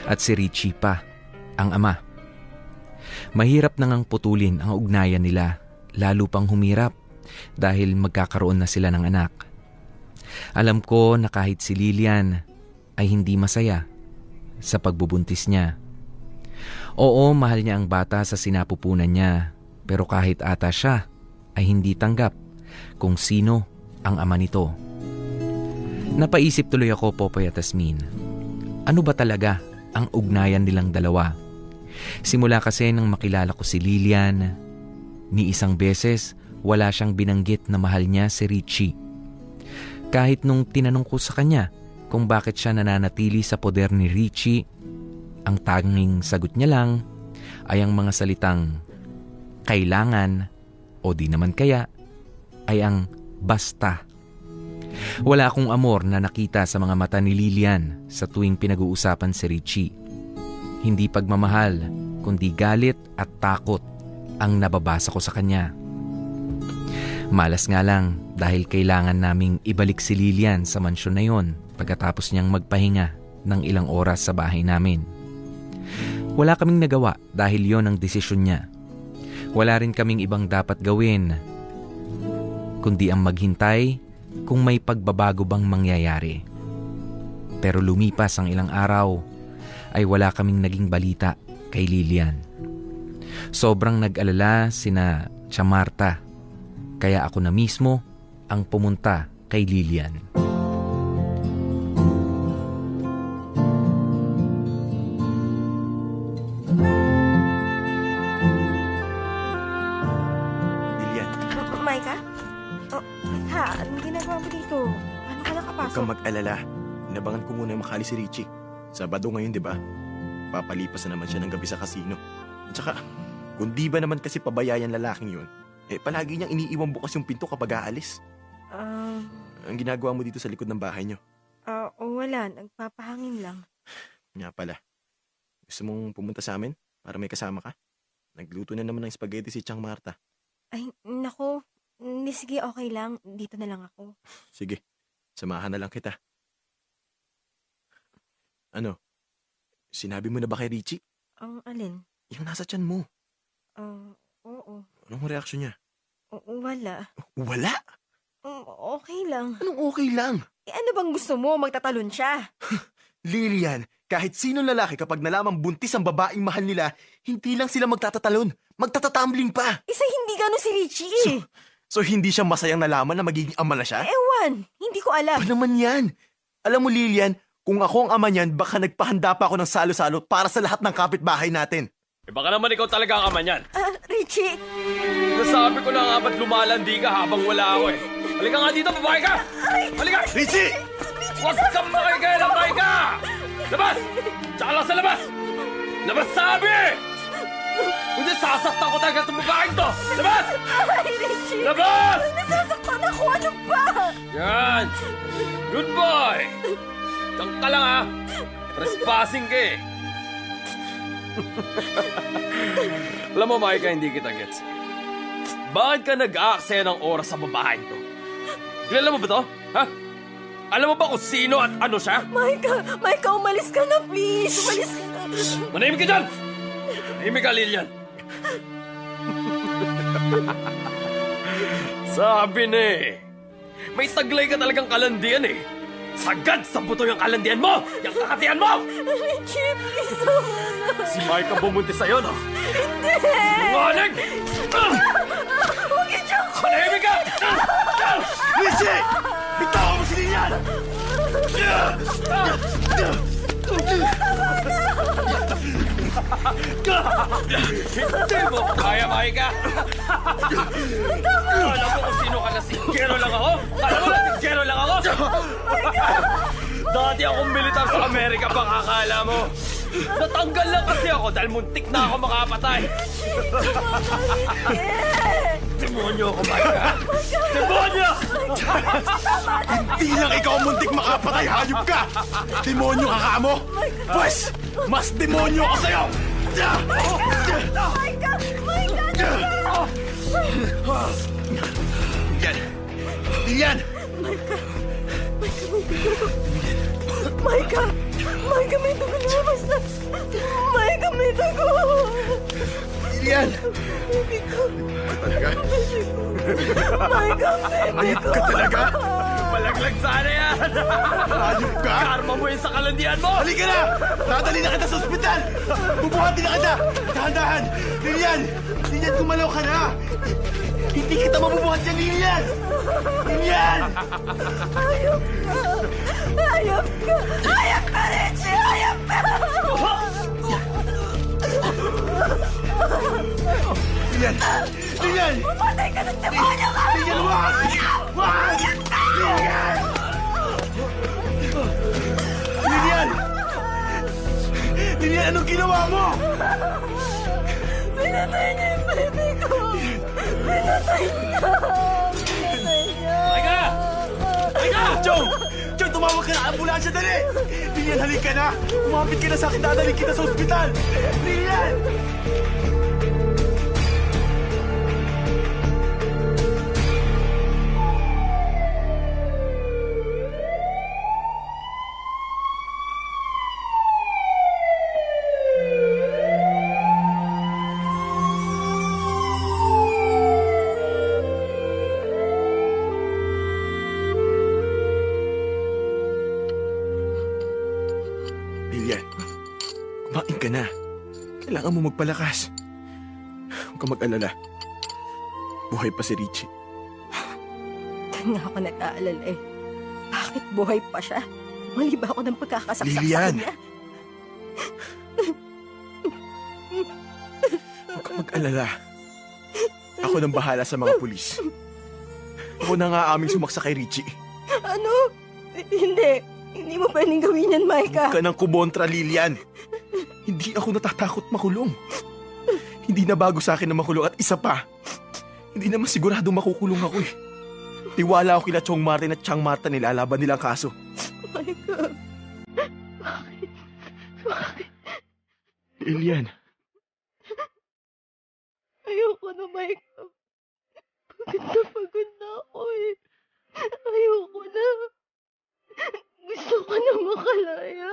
At si Richie pa, ang ama. Mahirap na ngang putulin ang ugnayan nila, lalo pang humirap dahil magkakaroon na sila ng anak. Alam ko na kahit si Lilian ay hindi masaya sa pagbubuntis niya. Oo, mahal niya ang bata sa sinapupunan niya, pero kahit ata siya ay hindi tanggap kung sino ang ama nito. Napaisip tuloy ako, Popoy at Asmin. Ano ba talaga ang ugnayan nilang dalawa? Simula kasi nang makilala ko si Lilian, ni isang beses wala siyang binanggit na mahal niya si Richie. Kahit nung tinanong ko sa kanya kung bakit siya nananatili sa poder ni Richie, ang tanging sagot niya lang ay ang mga salitang kailangan o di naman kaya ay ang basta. Wala akong amor na nakita sa mga mata ni Lilian sa tuwing pinag-uusapan si Richie. Hindi pagmamahal, kundi galit at takot ang nababasa ko sa kanya. Malas nga lang dahil kailangan naming ibalik si Lilian sa mansyon na yon pagkatapos niyang magpahinga ng ilang oras sa bahay namin. Wala kaming nagawa dahil yon ang desisyon niya. Wala rin kaming ibang dapat gawin kundi ang maghintay kung may pagbabago bang mangyayari. Pero lumipas ang ilang araw ay wala kaming naging balita kay Lilian. Sobrang nag-alala sina Chamarta kaya ako na mismo ang pumunta kay Lilian. Lilian, Micah? Oh, Micah, anong ginagawa mo dito? Paano ka huwag nakapasok? kang mag-alala. Inabangan ko muna yung makali si Richie. Sabado ngayon, di ba? Papalipas na naman siya ng gabi sa kasino. At saka, kung di ba naman kasi pabayayan lalaking yun, eh palagi niyang iniiwan bukas yung pinto kapag aalis. Ah, Ang ginagawa mo dito sa likod ng bahay niyo. ah, wala. Nagpapahangin lang. Nga pala. Gusto mong pumunta sa amin para may kasama ka? Nagluto na naman ng spaghetti si Chang Marta. Ay, nako. Hindi, sige, okay lang. Dito na lang ako. <laughs> Sige, samahan na lang kita. Ano? Sinabi mo na ba kay Richie? Ang alin? Yung nasa tiyan mo. Ah, oo. Anong reaksyon niya? Oo, Wala. Wala. Mm, Okay lang. Anong okay lang? Eh, ano bang gusto mo? Magtatalon siya. Lilian, kahit sinong lalaki kapag nalamang buntis ang babaeng mahal nila, hindi lang sila magtatatalon. Magtatatumbling pa. Isa hindi gano'n si Richie eh. So hindi siya masayang nalaman na magiging ama na siya? Ewan, hindi ko alam. Ba naman yan? Alam mo Lilian, kung ako ang ama niyan, baka nagpahanda pa ako ng salo-salo para sa lahat ng kapitbahay natin. Eh baka naman ikaw talaga ang ama niyan. Ah, Richie, Nasabi ko na nga ba't lumalandi ka habang wala ako eh. Halika nga dito, babae ka! Halika! Richie! Huwag kang makikialam, Maika! Labas! Tsaka lang sa labas! Labas sabi! Hindi sasaktan ko talaga itong babaeng to! Labas! Ay, Richie! Labas! Nasasaktan ako, ano ba? Yan! Good boy! Diyan ka lang ha! Trespassing ka eh! <laughs> Alam mo, Maika, hindi kita gets. Bakit ka nag-aaksaya ng oras sa babaeng to? Kilala mo ba to? Ha? Alam mo ba kung sino at ano siya? Maika, Maika, umalis ka na, please. Umalis ka na. Manahimik ka dyan! Manahimik ka, Lilian! <laughs> Sabi na eh. May taglay ka talagang kalandian eh. Sagad sa buto yung kalandian mo! Yung kakatian mo! Richie, please. Si Micah bumunti sa'yo, no? Hindi! Ngaling! Huwag ko! Manahimik ka! Richie! Bitaw mo si Lilian! Hindi mo ko kaya, Micah! Alam mo kung sino ka na singgero lang ako? Alam mo na singgero lang ako? Dati akong militar sa Amerika, baka akala mo. Natanggal lang kasi ako dahil muntik na ako makapatay. Demonyo ako, Micah! Demonyo! Hindi lang ikaw muntik makapatay, hayop ka! Demonyo ka ka mo? Pwes, mas demonyo ako sa'yo! Maika! Maika! Yan! Yan! Maika! Maika, may dugo lumabas na! Maika, may dugo! Yan! Baby ko! Talaga? Maika, baby ko! Ka talaga? Malaglag sana yan! Hayop ka! Karma mo yun sa kalandian mo! Halika na! Dadali na kita sa ospital! Bubuhatin na kita! Dahan-dahan! Lilian! Lilian, gumalaw ka na! Hindi kita mabubuhat yan, Lilian! Lilian! Hayop ka! Hayop ka! Hayop ka, Richie! Hayop ka! Lilian! Lilian! Patay ka ng demonyo ka! Lilian, wag! Wag! Lilian! Lilian! Lilian, anong ginawa mo? Pinatay niya yung baby ko! Pinatay niya! Pinatay niya! Micah! Micah! Chong! Chong, tumawag ka na! Ambulansya, dali! Lilian, halika na! Umapit ka na sa akin, dadalhin kita sa ospital! Lilian, na. Kailangan mo magpalakas. Huwag ka mag-alala. Buhay pa si Richie. Doon nga ako nag-aalala eh. Bakit buhay pa siya? Mali ba ako ng pagkakasaksak sa Lilian! kanya? Huwag ka mag-alala. Ako nang bahala sa mga pulis. Ako na nga aming sumaksa kay Richie. Ano? Hindi. Hindi mo pwedeng gawin yan, Micah. Ka ng kumontra, Lilian. Hindi ako natatakot makulong. Hindi na bago sa akin na makulong at isa pa. Hindi naman sigurado makukulong ako eh. Tiwala ako kila Chong Martin at Chang Marta nilalaban nilang kaso. Micah. Bakit? Bakit? Lilian, Ayoko na, Micah. Pagod na pagod na ako eh. Ayoko na. Gusto ko na makalaya.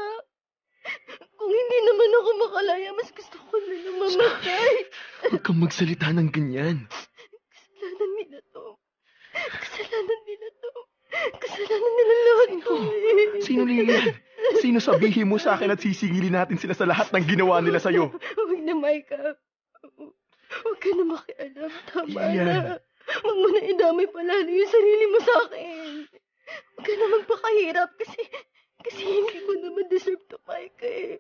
Kung hindi naman ako makalaya, mas gusto ko na lang mamatay. Huwag kang magsalita ng ganyan. Kasalanan nila to. Kasalanan nila to. Kasalanan nila lahat to eh. Sino Lilian? Sino sabihin mo sa akin at sisigilin natin sila sa lahat ng ginawa nila sa'yo? Huwag na, Micah. Huwag ka na makialam. Tama Iyan. na. Huwag mo na idamay palalo yung sarili mo sa akin. Huwag ka na magpakahirap kasi, kasi hindi ko naman deserve to, Micah eh.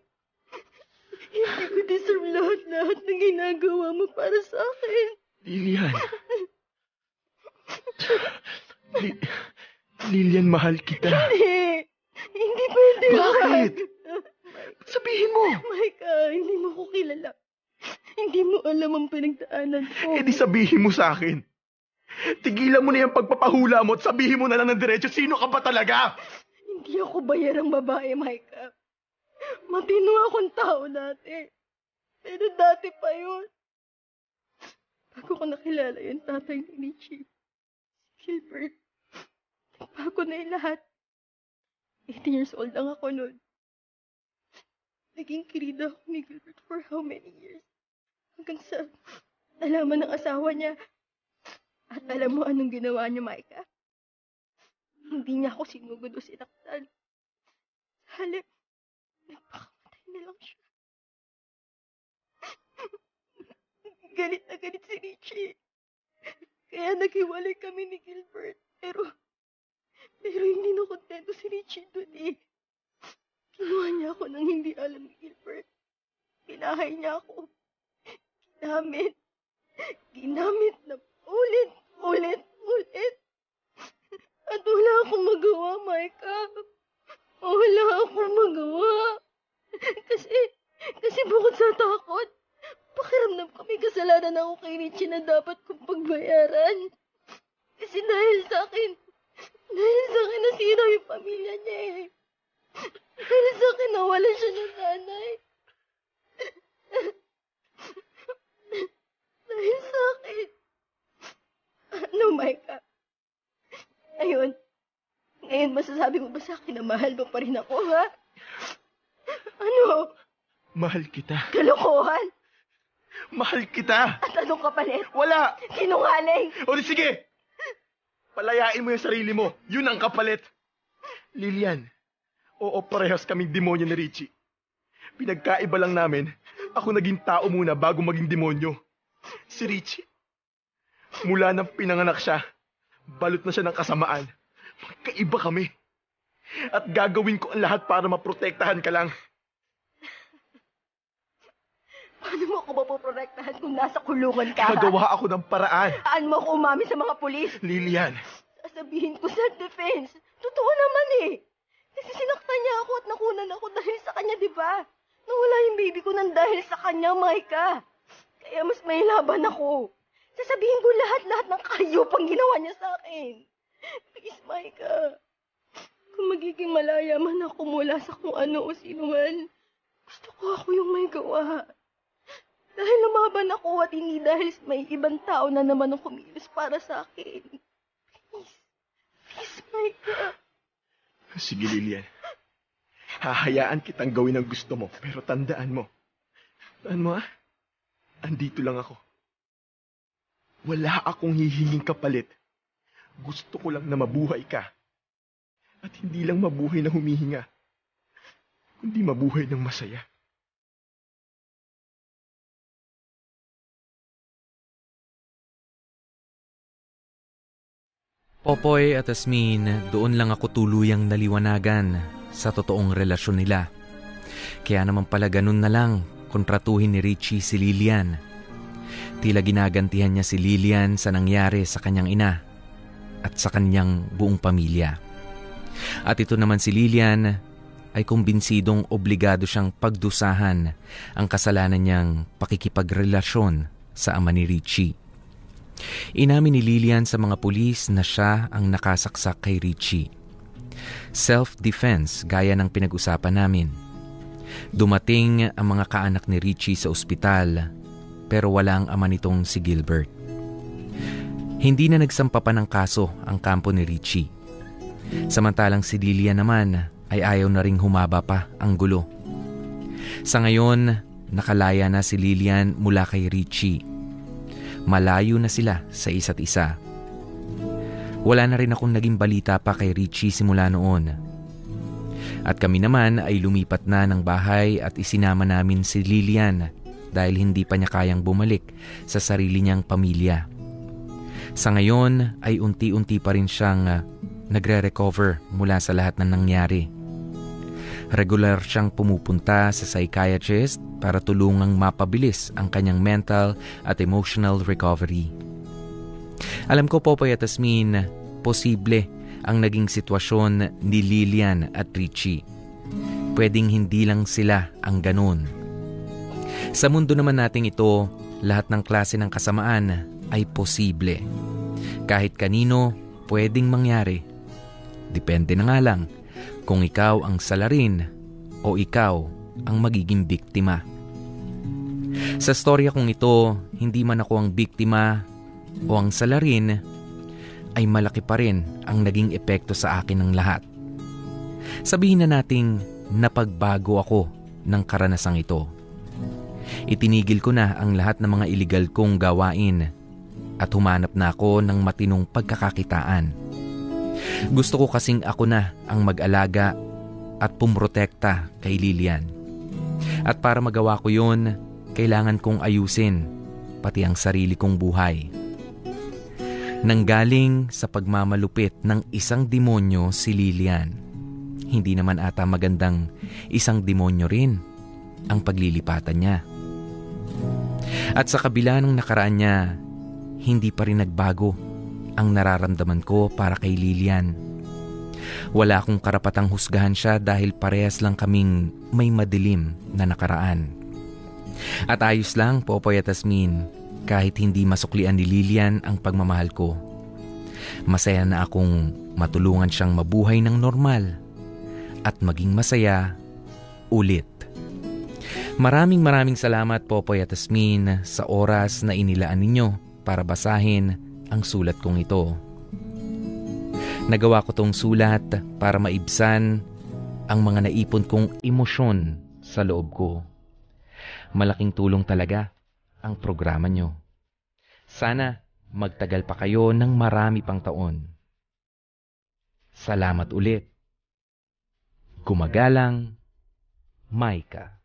Hindi ko deserve lahat-lahat na ginagawa mo para sa akin. Lilian. Li- Lilian, mahal kita. Hindi. Hindi pwede. Bakit? Sabihin mo. Micah, hindi mo ko kilala. Hindi mo alam ang pinagdaanan ko. Eh di sabihin mo sa akin. Tigilan mo na yung pagpapahula mo at sabihin mo na lang ng diretso, sino ka ba talaga? Hindi ako bayarang babae, Micah. Matino akong tao dati. Pero dati pa yun. Bago ko nakilala yung tatay ni Richie, si Gilbert, nagbago na yung lahat. 18 years old lang ako noon. Naging kirida ako ni Gilbert for how many years? Hanggang sa nalaman ng asawa niya. At alam mo anong ginawa niya, Micah? Hindi niya ako sinugod o sinaktan. Sa halip, nagpakamatay na lang siya. galit na galit si Richie. Kaya naghiwalay kami ni Gilbert. Pero, pero hindi na kontento si Richie dun eh. Kinuha niya ako nang hindi alam ni Gilbert. Pinahay niya ako. Ginamit. Ginamit na ulit, ulit. At wala akong magawa, Micah. Wala akong magawa. Kasi, kasi bukod sa takot, pakiramdam ko may kasalanan ako kay Richie na dapat kong pagbayaran. Kasi dahil sa akin, dahil sa akin nasira yung pamilya niya eh. Dahil sa akin nawala siya ng nanay. dahil sa akin. Ano, Micah? Ayun. Ngayon, masasabi mo ba sa akin na mahal mo pa rin ako, ha? Ano? Mahal kita. Kalokohan? Mahal kita. At anong kapalit? Wala. Sinungaling? O di sige. Palayain mo yung sarili mo. Yun ang kapalit. Lilian, oo parehas kaming demonyo ni Richie. Pinagkaiba lang namin, ako naging tao muna bago maging demonyo. Si Richie, mula nang pinanganak siya, balot na siya ng kasamaan. Magkaiba kami. At gagawin ko ang lahat para maprotektahan ka lang. Paano mo ako mapoprotektahan kung nasa kulungan ka? ha? Gagawa ako ng paraan. Saan mo ako umami sa mga pulis? Lilian, Sasabihin ko self-defense. Totoo naman eh. Kasi sinaktan niya ako at nakunan ako dahil sa kanya, di ba? Nawala yung baby ko nang dahil sa kanya, Micah. Kaya mas may laban ako. Sasabihin ko lahat-lahat ng kayupang ginawa niya sa akin. Please, Micah. Kung magiging malaya man ako mula sa kung ano o sino man, gusto ko ako yung may gawa. Dahil lumaban ako at hindi dahil may ibang tao na naman ang kumilos para sa akin. Please, please, Micah. Sige, Lilian. Hahayaan kitang gawin ang gusto mo, pero tandaan mo. Tandaan mo, ah? Andito lang ako. Wala akong hihinging kapalit. Gusto ko lang na mabuhay ka. At hindi lang mabuhay na humihinga, kundi mabuhay ng masaya. Popoy at Asmin, doon lang ako tuluyang naliwanagan sa totoong relasyon nila. Kaya naman pala ganun na lang kontratuhin ni Richie si Lilian. Tila ginagantihan niya si Lilian sa nangyari sa kanyang ina at sa kanyang buong pamilya. At ito naman si Lilian ay kumbinsidong obligado siyang pagdusahan ang kasalanan niyang pakikipagrelasyon sa ama ni Richie. Inamin ni Lilian sa mga pulis na siya ang nakasaksak kay Richie. Self-defense gaya ng pinag-usapan namin. Dumating ang mga kaanak ni Richie sa ospital pero wala ang ama nitong si Gilbert. Hindi na nagsampa pa ng kaso ang kampo ni Richie. Samantalang si Lilian naman ay ayaw na ring humaba pa ang gulo. Sa ngayon, nakalaya na si Lilian mula kay Richie. Malayo na sila sa isa't isa. Wala na rin akong naging balita pa kay Richie simula noon. At kami naman ay lumipat na ng bahay at isinama namin si Lilian dahil hindi pa niya kayang bumalik sa sarili niyang pamilya. Sa ngayon ay unti-unti pa rin siyang uh, nagre-recover mula sa lahat ng nangyari. Regular siyang pumupunta sa psychiatrist para tulungang mapabilis ang kanyang mental at emotional recovery. Alam ko Popoy at Asmin, posible ang naging sitwasyon ni Lilian at Richie. Pwedeng hindi lang sila ang ganun. Sa mundo naman nating ito, lahat ng klase ng kasamaan ay posible. Kahit kanino, pwedeng mangyari. Depende na nga lang kung ikaw ang salarin o ikaw ang magiging biktima. Sa storya kong ito, hindi man ako ang biktima o ang salarin, ay malaki pa rin ang naging epekto sa akin ng lahat. Sabihin na nating napagbago ako ng karanasang ito. Itinigil ko na ang lahat ng mga illegal kong gawain at humanap na ako ng matinong pagkakakitaan. Gusto ko kasing ako na ang mag-alaga at pumrotekta kay Lilian. At para magawa ko yun, kailangan kong ayusin pati ang sarili kong buhay. Nanggaling sa pagmamalupit ng isang demonyo si Lilian. Hindi naman ata magandang isang demonyo rin ang paglilipatan niya. At sa kabila ng nakaraan niya, hindi pa rin nagbago ang nararamdaman ko para kay Lilian. Wala akong karapatang husgahan siya dahil parehas lang kaming may madilim na nakaraan. At ayos lang, Popoy at Asmin, kahit hindi masuklian ni Lilian ang pagmamahal ko. Masaya na akong matulungan siyang mabuhay ng normal at maging masaya ulit. Maraming maraming salamat Popoy at Asmin sa oras na inilaan ninyo para basahin ang sulat kong ito. Nagawa ko tong sulat para maibsan ang mga naipon kong emosyon sa loob ko. Malaking tulong talaga ang programa nyo. Sana magtagal pa kayo ng marami pang taon. Salamat ulit. Gumagalang, Maika.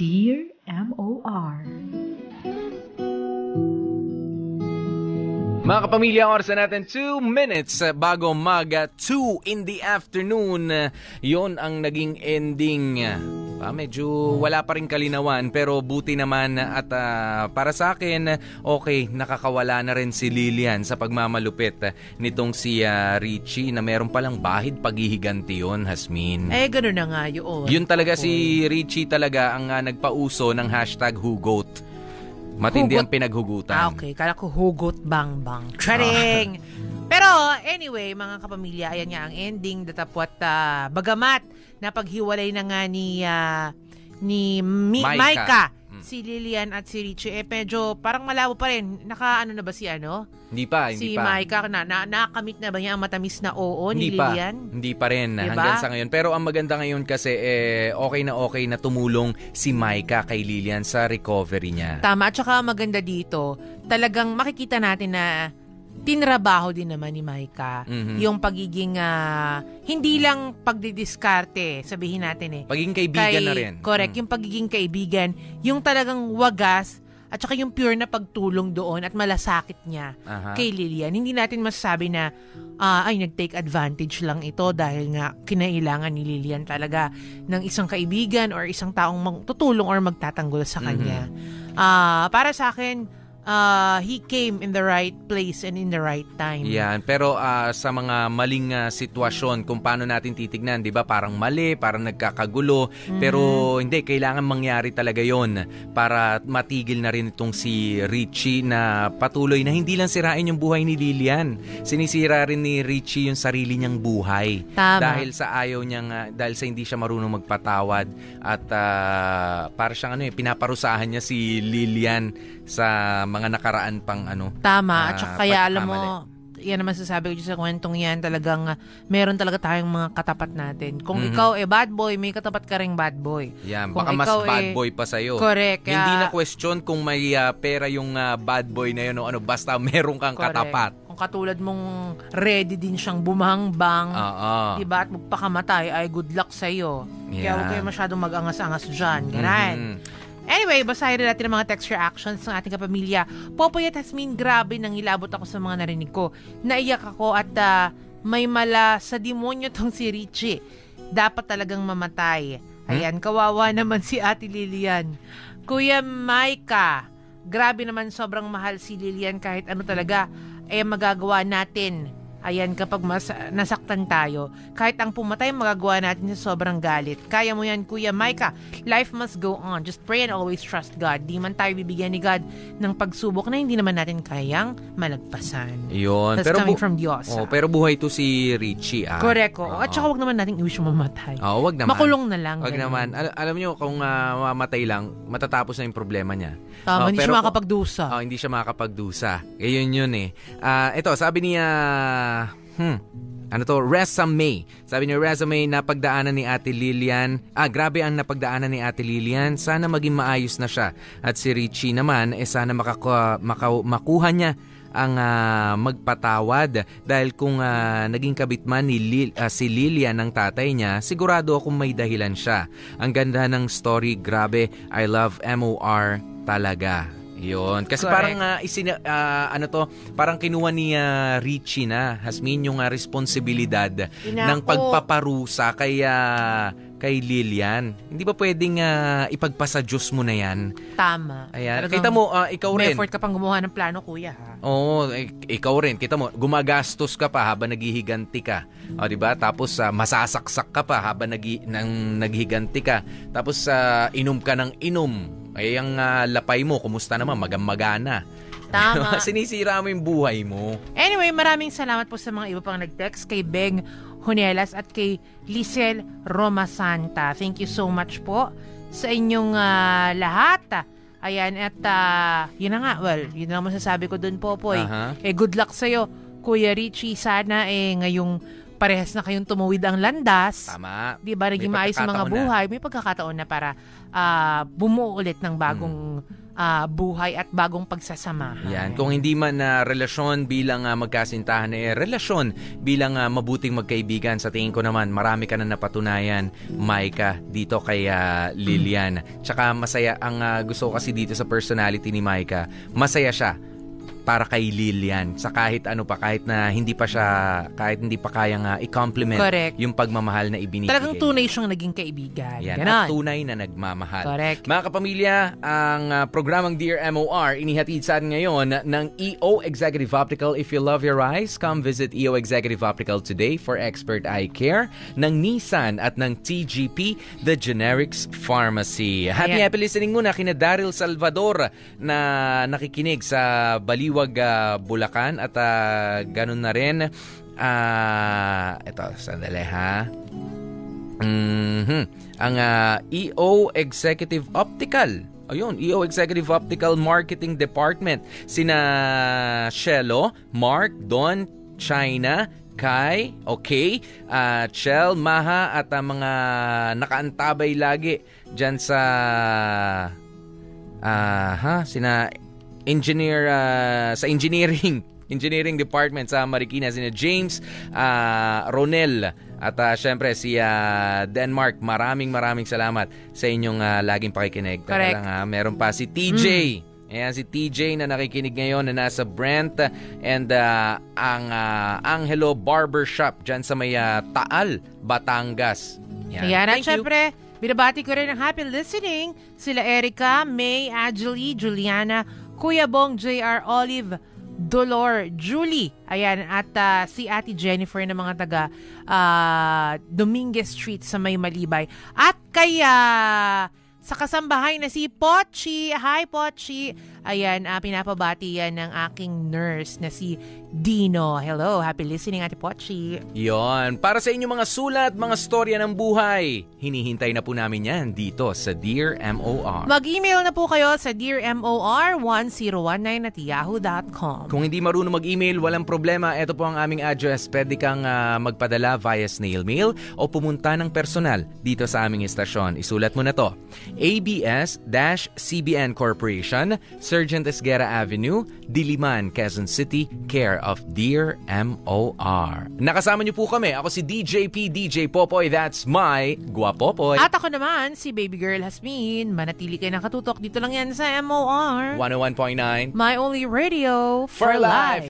Dear M.O.R. Mga kapamilya, ang oras na natin 2 minutes uh, bago mag 2 in the afternoon. Uh, Yon ang naging ending. Ah, medyo wala pa rin kalinawan pero buti naman at ah, para sa akin, okay, nakakawala na rin si Lilian sa pagmamalupit ah, nitong si ah, Richie na meron palang bahid paghihiganti yon Hasmin. Eh, gano'n na nga yun. Yun talaga si Richie talaga ang ah, nagpauso ng hashtag Hugot. Matindi Hugot? ang pinaghugutan. Ah, okay. Kala ko hugot bang bang. Charing! Pero anyway, mga kapamilya, ayan nga ang ending. Datapwat, ah, bagamat napaghiwalay na nga ni, ah, ni Mi- Maika. Maika, Mm. si Lilian at si Richie, eh medyo parang malabo pa rin. Naka ano na ba si ano? Hindi pa, hindi si pa. Maika, na, na, nakamit na ba niya ang matamis na oo ni Hindi pa. Lilian? Hindi pa rin Diba? hanggang sa ngayon. Pero ang maganda ngayon kasi eh, okay na okay na tumulong si Maika kay Lilian sa recovery niya. Tama. At saka maganda dito, talagang makikita natin na tinrabaho din naman ni Maika Mhm. yung pagiging ah, hindi lang pagdidiskarte, sabihin natin eh. Pagiging kaibigan Kay- na rin. Correct, Mm. yung pagiging kaibigan, yung talagang wagas at saka yung pure na pagtulong doon at malasakit niya Aha. kay Lilian. Hindi natin masasabi na ah, ay nag-take advantage lang ito dahil nga kinailangan ni Lilian talaga ng isang kaibigan or isang taong tutulong or magtatanggol sa kanya. Ah, para sa akin, ah, he came in the right place and in the right time. Yan, pero ah, sa mga maling ah, sitwasyon kung paano natin titignan, 'di ba? Parang mali, parang nagkakagulo, pero hindi kailangan mangyari talaga 'yon para matigil na rin itong si Richie na patuloy na hindi lang sirain yung buhay ni Lilian. Sinisira rin ni Richie yung sarili niyang buhay Tama. dahil sa ayaw niyang ah, dahil sa hindi siya marunong magpatawad at ah, para siyang ano eh pinaparusahan niya si Lilian sa mga nakaraan pang ano Tama. Ah, At saka kaya alam mo, yan naman sasabi ko sa kwentong yan, talagang ah, meron talaga tayong mga katapat natin. Kung Mhm. ikaw eh bad boy, may katapat ka ring bad boy. Yan, Kung baka mas bad eh- boy pa sa'yo. Correct. Hindi kaya- na question kung may ah, pera yung ah, bad boy na yun o ano, basta meron kang Correct. katapat. Kung katulad mong ready din siyang bumangbang, Oo. diba, at magpakamatay, ay good luck sa'yo. Kaya Yeah. huwag kayo masyadong mag-angas-angas dyan. Ganan. Mhm. Anyway, basahin na natin ang mga text reactions ng ating kapamilya. Popoy at Hasmin, grabe nang ilabot ako sa mga narinig ko. Naiyak ako at ah, may mala sa demonyo tong si Richie. Dapat talagang mamatay. Ayan, kawawa naman si Ate Lilian. Kuya Maika, grabe naman sobrang mahal si Lilian kahit ano talaga eh magagawa natin. Ayan, kapag mas, nasaktan tayo, kahit ang pumatay, magagawa natin sa sobrang galit. Kaya mo yan, Kuya Micah. Life must go on. Just pray and always trust God. Di man tayo bibigyan ni God ng pagsubok na hindi naman natin kayang malagpasan. Yun. That's pero coming bu- from Diyos. Oh, ah. pero buhay to si Richie. Ah. Correct. Oo. At saka wag naman natin i-wish mo mamatay. Oo, wag naman. Makulong na lang. Wag ganun. naman. Al- alam nyo, kung ah, mamamatay lang, matatapos na yung problema niya. Tama, Oh, hindi pero siya makakapagdusa. Oh, hindi siya makakapagdusa. Eh, yun eh. Ah, ito, sabi niya, hmm, ano to, resume. Sabi niya, resume, napagdaanan ni Ate Lilian. Ah, grabe ang napagdaanan ni Ate Lilian. Sana maging maayos na siya. At si Richie naman, eh sana makaku- maka- makuha niya ang ah, magpatawad dahil kung ah, naging kabit man ni Lil- ah, si Lilian ng tatay niya, sigurado akong may dahilan siya. Ang ganda ng story, grabe. I love MOR talaga. Yun. Kasi Correct. parang ah, isina- ah, ano to, parang kinuha ni ah, Richie na, Hasmin, yung ah, responsibilidad Inako. ng pagpaparusa kay, ah, kay Lilian. Hindi ba pwedeng ah, ipagpasa Diyos mo na yan? Tama. Ayan. Talagang Kita mo, ah, ikaw May rin. effort ka pang gumawa ng plano, kuya. Ha? Oo, ik- ikaw rin. Kita mo, gumagastos ka pa habang naghihiganti ka. O, di ba? Tapos ah, masasaksak ka pa habang naghi- nang naghihiganti ka. Tapos ah, inom ka ng inom. Ay, ang ah, lapay mo, kumusta naman? Magamagana. Tama. <laughs> Sinisira mo yung buhay mo. Anyway, maraming salamat po sa mga iba pang nag-text kay Beng Hunelas at kay Lisel Roma Santa. Thank you so much po sa inyong ah, lahat. Ayan, at ah, yun na nga, well, yun na masasabi ko dun, Popoy. Aha. Eh, good luck sa'yo, Kuya Richie. Sana eh, ngayong parehas na kayong tumawid ang landas. Tama. Di ba, naging maayos ang mga pagkakataon na. buhay. May pagkakataon na para ah, bumuo ulit ng bagong ah, buhay at bagong pagsasamahan. Yan, kung hindi man na relasyon bilang ah, magkasintahan, eh relasyon bilang ah, mabuting magkaibigan. Sa tingin ko naman, marami ka na napatunayan, Maika, dito kay ah, Lilian. Tsaka masaya, ang ah, gusto ko kasi dito sa personality ni Maika, masaya siya para kay Lilian sa kahit ano pa kahit na hindi pa siya kahit hindi pa kayang ah, i-compliment Correct. yung pagmamahal na ibinibigay Talagang tunay siyang naging kaibigan. yan, Ganon. at tunay na nagmamahal. Correct. Mga kapamilya, ang uh, programang Dear MOR inihatid sa atin ngayon ng EO Executive Optical. If you love your eyes, come visit EO Executive Optical today for expert eye care ng Nissan at ng TGP, the Generics Pharmacy. Happy Ayan. happy listening muna kina Daryl Salvador na nakikinig sa Baliwag, ah, Bulacan at ah, ganun na rin. Ah, ito, sandali ha. Mhm. Ang ah, EO Executive Optical. Ayun, EO Executive Optical Marketing Department. Sina Shelo, Mark, Don, China, Kai, okay, ah, Chel, Maha at ang mga nakaantabay lagi dyan sa ah, ha, sina engineer ah, sa engineering <laughs> engineering department sa Marikina sina James ah, Ronel at ah, syempre si ah, Denmark maraming maraming salamat sa inyong ah, laging pakikinig Correct. lang, ah, meron pa si TJ Ayan si TJ na nakikinig ngayon na nasa Brent and ah, ang ah, Angelo Barbershop dyan sa may ah, Taal, Batangas. Yan. Ayan, at syempre, binabati ko rin ang happy listening. Sila Erica, May, Angeli, Juliana, Kuya Bong, JR, Olive, Dolor, Julie. Ayan, at ah, si Ate Jennifer na mga taga ah, Dominguez Street sa May Malibay. At kaya sa kasambahay na si Pochi. Hi, Pochi. Ayan, ah, pinapabati yan ng aking nurse na si Dino. Hello, happy listening, Ate Pochi. Yon, para sa inyong mga sulat, mga storya ng buhay, hinihintay na po namin yan dito sa Dear MOR. Mag-email na po kayo sa dearmor1019 at yahoo.com. Kung hindi marunong mag-email, walang problema. Ito po ang aming address. Pwede kang ah, magpadala via snail mail o pumunta ng personal dito sa aming istasyon. Isulat mo na to. ABS-CBN Corporation, Sergeant Esguera Avenue, Diliman, Quezon City, care of Dear MOR. Nakasama niyo po kami. Ako si DJP, DJ Popoy. That's my Guapopoy. At ako naman, si Baby Girl Hasmin. Manatili kayo nakatutok. Dito lang yan sa MOR. 101.9 My only radio for, For life. life.